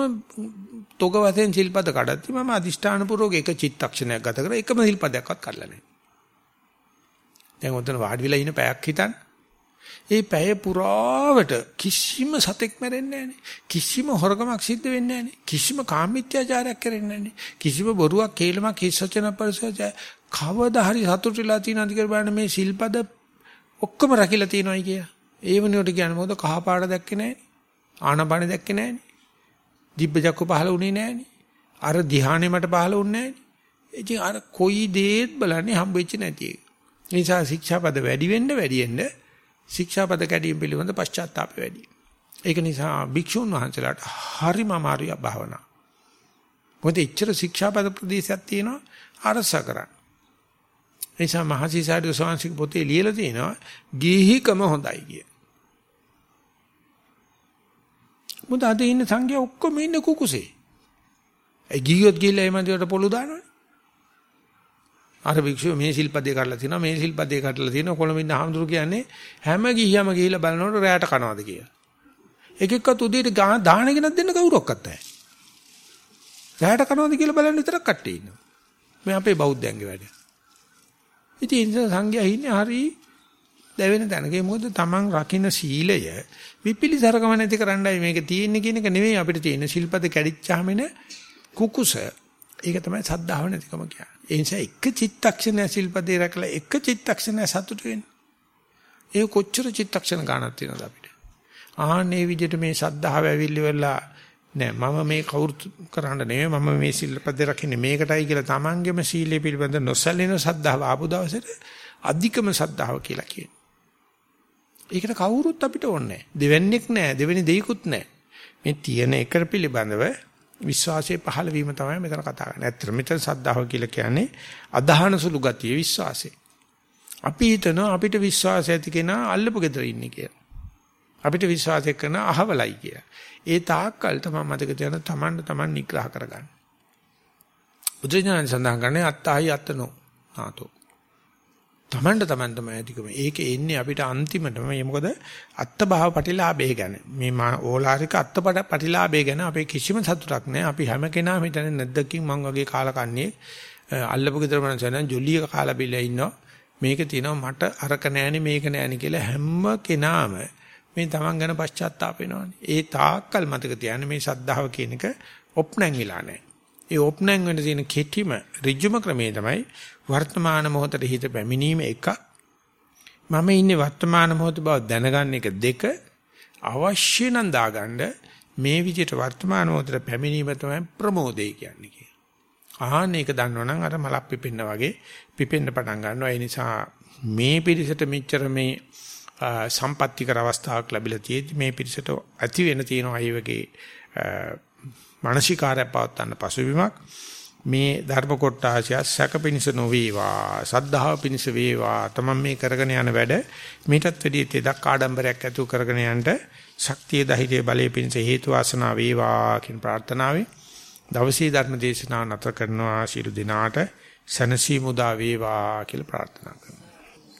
තොග වශයෙන් සිල්පද කඩද්දි මම අදිෂ්ඨාන පූර්වක එක චිත්තක්ෂණයක් ගත කරලා එකම සිල්පදයක්වත් කඩලා නැහැ. දැන් උතන වාඩි වෙලා ඉන්න පැයක් හිටන්. ඒ පැය පුරාවට කිසිම සතෙක් මැරෙන්නේ නැහැ කිසිම හොරකමක් සිද්ධ වෙන්නේ නැහැ කිසිම කාමීත්‍යාචාරයක් කරන්නේ නැහැ කිසිම බොරුවක් කේලමක් හිස්සචන පරිසජ කවදා හරි සතුටුලා තියෙනවද කියලා බලන්න මේ සිල්පද ඔක්කොම රැකිලා තියෙනවායි කියලා. ඒ වෙනුවට කියන්නේ මොකද කහ පාට දැක්කේ නැහැ. ආනපාන දැක්කේ නැහැ. දිබ්බජක්ක පහළ වුණේ නැහැ. අර ධ්‍යානෙ මට පහළ වුණේ නැහැ. ඉතින් අර කොයි දේත් බලන්නේ හම්බෙච්ච නැති එක. ඒ නිසා ශික්ෂාපද වැඩි වෙන්න වැඩි වෙන්න ශික්ෂාපද කැඩීම පිළිබඳ පශ්චාත්තාපය වැඩි. ඒක නිසා භික්ෂුන් වහන්සේලාට හරිම අමාරුයි භාවනා. මොකද එච්චර ශික්ෂාපද ප්‍රදේශයක් තියෙනවා අරස කරන්න. නිසා මහසිසාරද ස්වාමීන් පොතේ ලියලා තියෙනවා ගිහිකම හොඳයි කිය. මුද අද ඉන්න සංඝයා ඔක්කොම ඉන්නේ කුකුසේ. ඒ ගියොත් ගිහලා එහෙම දිවට පොළු දානවනේ. අර භික්ෂුව මේ සිල්පදේ කරලා තිනවා මේ සිල්පදේ කරලා තිනවා කොළඹ ඉන්න හාමුදුරු කියන්නේ හැම ගිහියම ගිහිලා බලනකොට රැයට කනවාද කියලා. එක එක්කත් උදේට දාහන ගෙනත් දෙන්න කවුරක්වත් නැහැ. රැයට කනවද කියලා බලන්න විතරක් කට්ටිය ඉන්නවා. මේ අපේ බෞද්ධයන්ගේ වැඩ. ඉතින් සංඝයා ඉන්නේ හරි දැවෙන තැනක මොකද තමන් රකින්න සීලය විපිලිසරකම නැති කරන්නයි මේක තියෙන්නේ කියන එක නෙවෙයි අපිට තියෙන ශිල්පද කැඩිච්චාම එන කුකුස ඒක තමයි සද්ධාව නැතිකම කියන්නේ. ඒ නිසා එක චිත්තක්ෂණය ශිල්පදේ රැකලා එක චිත්තක්ෂණය සතුට වෙන්න. ඒ කොච්චර චිත්තක්ෂණ ගන්නක් තියෙනවද අපිට? ආන්නේ විදිහට මේ සද්ධාව ඇවිල්ලි වෙලා නෑ මම මේ කවුරුත් කරන්න නෙමෙයි මම මේ ශිල්පදේ රකින්නේ මේකටයි කියලා තමන්ගේම සීලය පිළිබඳ නොසැලෙන සද්ධාව ආපු දවසට අධිකම සද්ධාව කියලා කියනවා. ඒකට කවුරුත් අපිට ඕනේ දෙවන්නේක් නෑ දෙවෙනි දෙයක්ුත් නෑ. මේ තියෙන එක පිළිබඳව විශ්වාසයේ පහළ වීම තමයි මෙතන කතා කරන්නේ. ඇත්තට මෙතන සද්ධාව කියලා කියන්නේ අදහන සුළු ගතිය විශ්වාසය. අපි හිතනවා අපිට විශ්වාසය ඇති කෙනා අල්ලපු ගෙදර ඉන්නේ කියලා. අපිට විශ්වාසය කරන අහවලයි කියලා. ඒ තාක්කල් තමයි මතක තියාගන්න තමන්ට තමන් නිග්‍රහ කරගන්න. බුදුරජාණන් සඳහන් කරන්නේ අත්තයි අත්තනෝ නාතෝ. තමන්ට තමන් තමයි අධිකම. ඒක එන්නේ අපිට අන්තිමටම මේ මොකද අත්බාව ප්‍රතිලාභය ගැන. මේ ඕලාරික අත්පඩ ප්‍රතිලාභය ගැන අපේ කිසිම සතුටක් නැහැ. අපි හැම කෙනාම හිතන්නේ නැද්දකින් මං වගේ කාලකන්ණියේ අල්ලපු ගෙදර මනසෙන් ජොලියක කාලා බිලා ඉන්නවා. මේක තියෙනවා මට අරක නෑනේ මේක නෑනේ කියලා හැම කෙනාම මේ තමන් ගැන පශ්චාත්තාප වෙනවනේ. ඒ තාක්කල් මතක තියාගන්න මේ සද්ධාව කියන එක ඔප්නැන් වෙලා නැහැ. ඒ ඔප්නැන් වෙන්න තියෙන කෙටිම ඍජුම ක්‍රමේ තමයි වර්තමාන මොහොතට හිත පැමිණීම එකක්. මම ඉන්නේ වර්තමාන මොහොත බව දැනගන්න එක දෙක. අවශ්‍ය නම් දාගන්න මේ විදිහට වර්තමාන මොහොතට පැමිණීම තමයි ප්‍රමෝදය කියන්නේ කියලා. ආහන ඒක දන්නවනම් අර මලක් පිපෙන්න වගේ පිපෙන්න පටන් ගන්නවා. ඒ නිසා මේ පිරිසට මෙච්චර මේ සම්පත්‍තිකර අවස්ථාවක් ලැබිලා තියෙද්දි මේ පිරිසට ඇති වෙන තියෙන අය වගේ මානසිකාරය පවත්වන්න පසුබිමක්. මේ ධර්ම කොටාසිය සැකපිනිස නොවේවා සද්ධාව පිනිස වේවා තමන් මේ කරගෙන යන වැඩ මීටත් වැඩි තෙදක් ආඩම්බරයක් ඇතුව කරගෙන යන්න ශක්තිය ධෛර්යය බලය පිනිස හේතු වාසනා වේවා කියන ප්‍රාර්ථනාවෙන් දවසේ ධර්ම දේශනාව නැතර කරනවා. ශිරු දිනාට සනසි මුදා වේවා කියලා ප්‍රාර්ථනා කරනවා.